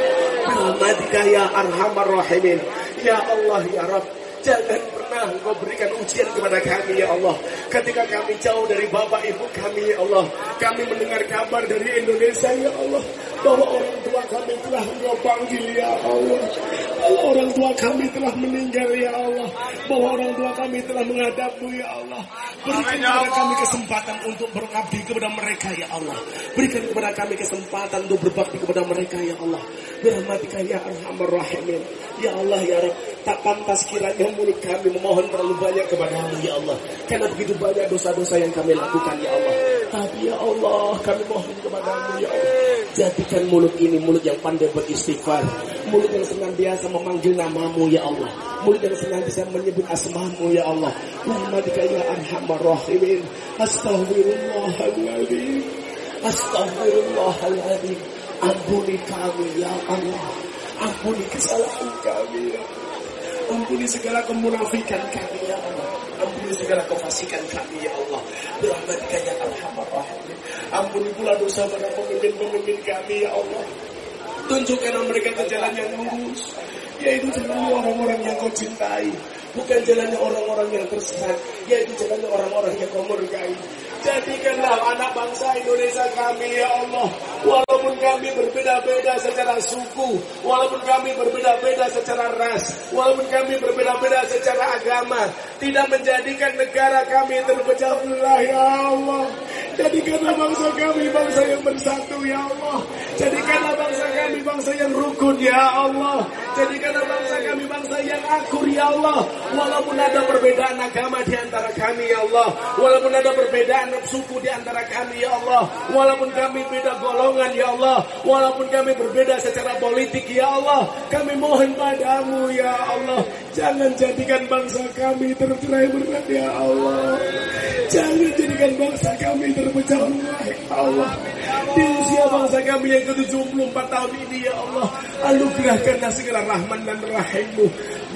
Rahmatika ya arhamar rahimin. Ya Allah ya Rabb. Jangan pernah engkau berikan ujian kepada kami ya Allah. Ketika kami jauh dari bapak ibu kami ya Allah. Kami mendengar kabar dari Indonesia ya Allah. Bahwa orang tua kami telah engkau panggil ya Allah. Bahwa orang tua kami telah meninggal ya Allah. Bahwa orang tua kami telah menghadapmu ya Allah. Berikan kepada kami kesempatan untuk berbakti kepada mereka ya Allah. Berikan kepada kami kesempatan untuk berbakti kepada mereka ya Allah. Birahmatika ya arhamar rahimin. Ya Allah ya Rabb. Tak pantas kiranya mulut kami memohon terlalu banyak kepadamu ya Allah. Karena begitu banyak dosa-dosa yang kami lakukan ya Allah. Tapi ya Allah kami mohon kepadamu ya Allah. Jadikan mulut ini mulut yang pandai beristighfar. Mulut yang senantiasa memanggil namamu ya Allah. Mulut yang senantiasa menyebut asmamu ya Allah. Rahmatika ya arhamar rahimin. Astaghfirullahaladzim. Astaghfirullahaladzim. Ampuni kami ya Allah. Ampuni kesalahan kami ya Allah. Ampuni segala kemunafikan kami ya Allah. Ampuni segala kefasikan kami ya Allah. Rahmatika ya arhamar rahimin. Ampuni pula dosa para pemimpin-pemimpin kami ya Allah. Tunjukkanlah mereka ke jalan yang lurus. Yaitu jalan orang-orang yang kau cintai. Bukan jalannya orang-orang yang tersesat. Yaitu jalannya orang-orang yang kau murkai. Jadikanlah anak bangsa Indonesia kami ya Allah. Walaupun kami berbeda-beda secara suku. Walaupun kami berbeda-beda secara ras. Walaupun kami berbeda-beda secara agama. Tidak menjadikan negara kami terpecah belah ya Allah. Jadikanlah bangsa kami bangsa yang bersatu ya Allah. Jadikanlah bangsa kami bangsa yang rukun ya Allah. Jadikanlah bangsa kami bangsa yang akur ya Allah. Walaupun ada perbedaan agama di antara kami ya Allah. Walaupun ada perbedaan suku di antara kami ya Allah. Walaupun kami beda golongan ya Allah. Walaupun kami berbeda secara politik ya Allah. Kami mohon padamu ya Allah. Jangan jadikan bangsa kami tercerai berat ya Allah. Jangan jadikan bangsa kami terpecah belah ya Allah. Di usia bangsa kami yang ke-74 tahun ini ya Allah. Anugerahkanlah segala rahman dan rahimmu.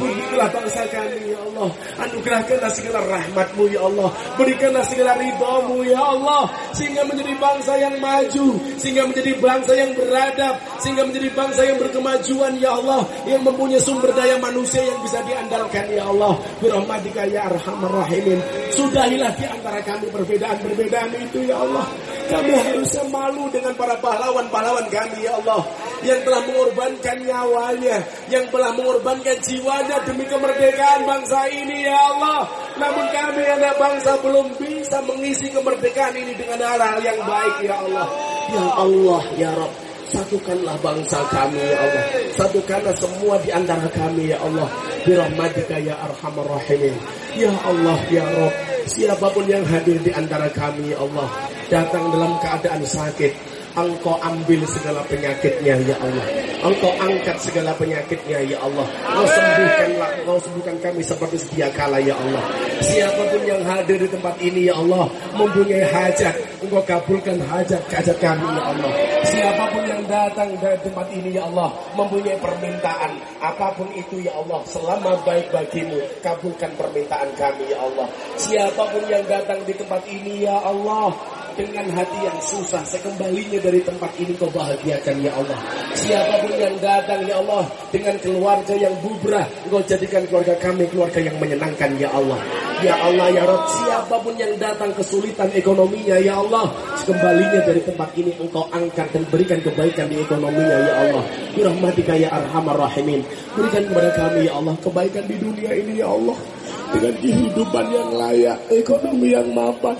Berikanlah bangsa kami ya Allah. Anugerahkanlah segala rahmatmu ya Allah. Berikanlah segala ridhamu ya Allah. Sehingga menjadi bangsa yang maju. Sehingga menjadi bangsa yang beradab. Sehingga menjadi bangsa yang berkemajuan ya Allah. Yang mempunyai sumber daya manusia yang bisa diandalkan ya Allah. Birahmatika ya arhamar rahimin. Sudahilah di antara kami perbedaan-perbedaan itu ya Allah. Kami harusnya malu dengan para pahlawan-pahlawan kami ya Allah. Yang telah mengorbankan nyawanya. Yang telah mengorbankan jiwanya demi kemerdekaan bangsa ini ya Allah. Namun kami anak bangsa belum bisa mengisi kemerdekaan ini dengan hal-hal yang baik ya Allah. Ya Allah ya Rabb. Satukanlah bangsa kami ya Allah. Satukanlah semua di antara kami ya Allah. Birahmatika ya arhamar rahimin. Ya Allah ya Rabb. Siapa pun yang hadir di antara kami ya Allah. Datang dalam keadaan sakit. Engkau ambil segala penyakitnya ya Allah. Engkau angkat segala penyakitnya ya Allah. Engkau sembuhkanlah, engkau sembuhkan kami seperti sedia kala ya Allah. Siapa pun yang hadir di tempat ini ya Allah mempunyai hajat, engkau kabulkan hajat hajat kami ya Allah. Siapa pun yang datang dari tempat ini ya Allah mempunyai permintaan apa pun itu ya Allah selama baik bagimu kabulkan permintaan kami ya Allah. Siapa pun yang datang di tempat ini ya Allah dengan hati yang susah sekembalinya dari tempat ini kau bahagiakan ya Allah. Siapa pun yang datang ya Allah dengan keluarga yang bubrah engkau jadikan keluarga kami keluarga yang menyenangkan ya Allah. Ya Allah ya Rob siapa pun yang datang kesulitan ekonominya ya Allah sekembalinya dari tempat ini engkau angkat dan berikan kebaikan di ekonominya ya Allah. Birahmatika ya arhamar rahimin. Berikan kepada kami ya Allah kebaikan di dunia ini ya Allah dengan kehidupan yang layak ekonomi yang mapan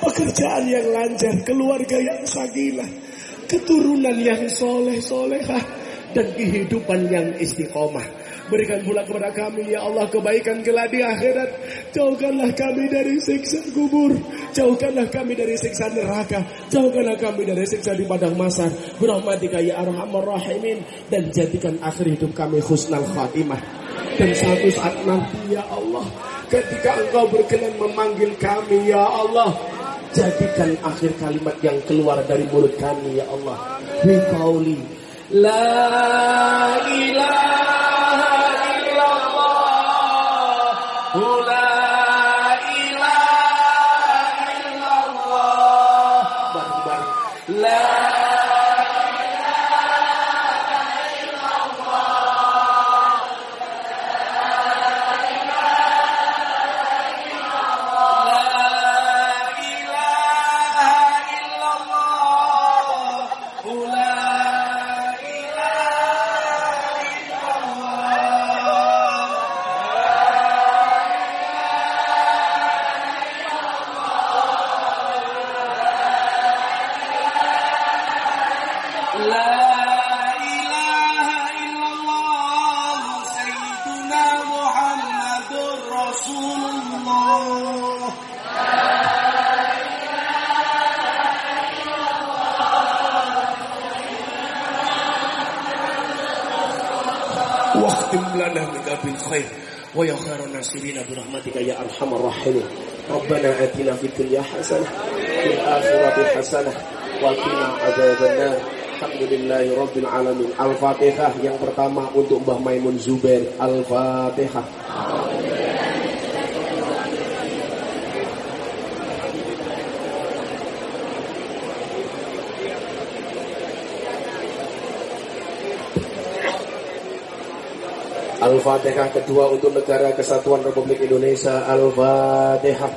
pekerjaan yang lancar, keluarga yang sakinah, keturunan yang soleh solehah, dan kehidupan yang istiqomah. Berikan pula kepada kami ya Allah kebaikan kelak di akhirat. Jauhkanlah kami dari siksa kubur. Jauhkanlah kami dari siksa neraka. Jauhkanlah kami dari siksa di padang masar. Berahmatika ya arhamar rahimin. Dan jadikan akhir hidup kami husnal khatimah. Dan satu saat nanti ya Allah ketika engkau berkenan memanggil kami ya Allah jadikan akhir kalimat yang keluar dari mulut kami ya Allah. Biqauli la ilaha bil khair. Wa ya khairan nasirin bi rahmatika ya arhamar rahimin. Rabbana atina fid dunya hasanah fil akhirati hasanah wa qina adzabannar. Alhamdulillahi Rabbil Alamin. Al-Fatihah yang pertama untuk Mbah Maimun Zubair. Al-Fatihah. Al-Fatihah kedua untuk Negara Kesatuan Republik Indonesia Al-Fatihah.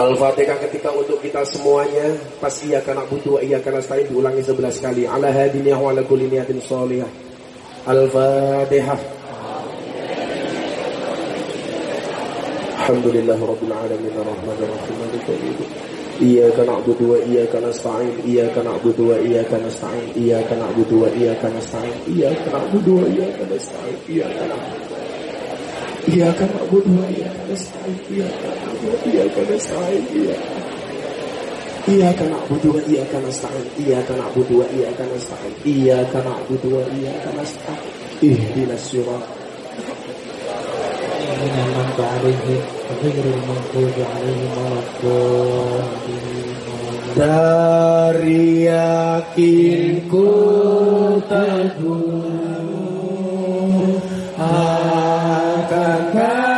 Al-Fatihah ketika untuk kita semuanya pas iya karena butuh iya karena nasta'in diulangi 11 kali. Ala hadiniya wa ala kulli niyatin sholihah Al-Fatihah Alhamdulillah Rabbil Alamin Ar-Rahman Ar-Rahim Maliki Yawmiddin Iyyaka na'budu wa iyyaka nasta'in. Iyyaka na'budu wa iyyaka nasta'in. Iyyaka na'budu wa iyyaka nasta'in. Iyyaka na'budu wa iyyaka nasta'in. Iyyaka na'budu Iyyaka na'budu wa iyyaka nasta'in. Iyyaka na'budu wa iyyaka nasta'in Iyyaka Iyyaka na'budu wa iyyaka nasta'in Iyyaka na'budu wa iyyaka nasta'in Iyyaka na'budu wa iyyaka nasta'in Ihdinas sirat من أنعمت عليهم غير المغضوب عليهم ولا الضالين Dari yakinku teguh akan karuniamu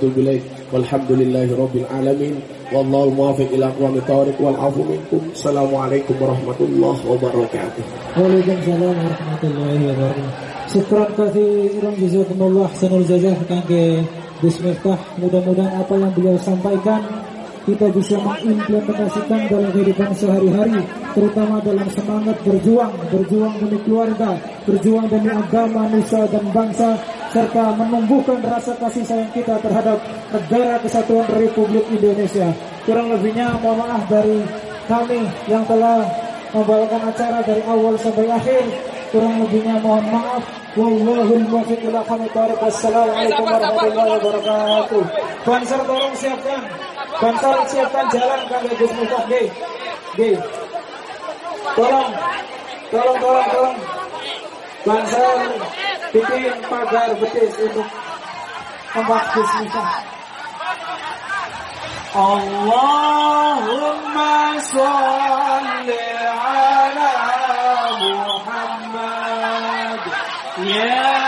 astaghfiruka wa atubu ilaik walhamdulillahi rabbil alamin wallahu muwaffiq ila aqwamit thoriq wal afu minkum assalamualaikum warahmatullahi wabarakatuh Waalaikumsalam warahmatullahi wabarakatuh. Syukran katsiran jazakumullah ahsanul jazah kangge Gus Miftah. Mudah-mudahan apa yang beliau sampaikan kita bisa mengimplementasikan dalam kehidupan sehari-hari, terutama dalam semangat berjuang, berjuang demi keluarga, berjuang demi agama, nusa dan bangsa, serta menumbuhkan rasa kasih sayang kita terhadap negara kesatuan Republik Indonesia. Kurang lebihnya mohon maaf dari kami yang telah membawakan acara dari awal sampai akhir. Kurang lebihnya mohon maaf. Wallahul muwaffiq ila. Wassalamualaikum warahmatullahi wabarakatuh. Banser tolong siapkan. Banser siapkan jalan kan Gus Miftah. G. G. Tolong. Tolong tolong tolong. Banser bikin pagar betis untuk tempat bisnisnya. Allahumma sholli ala Muhammad. Yeah.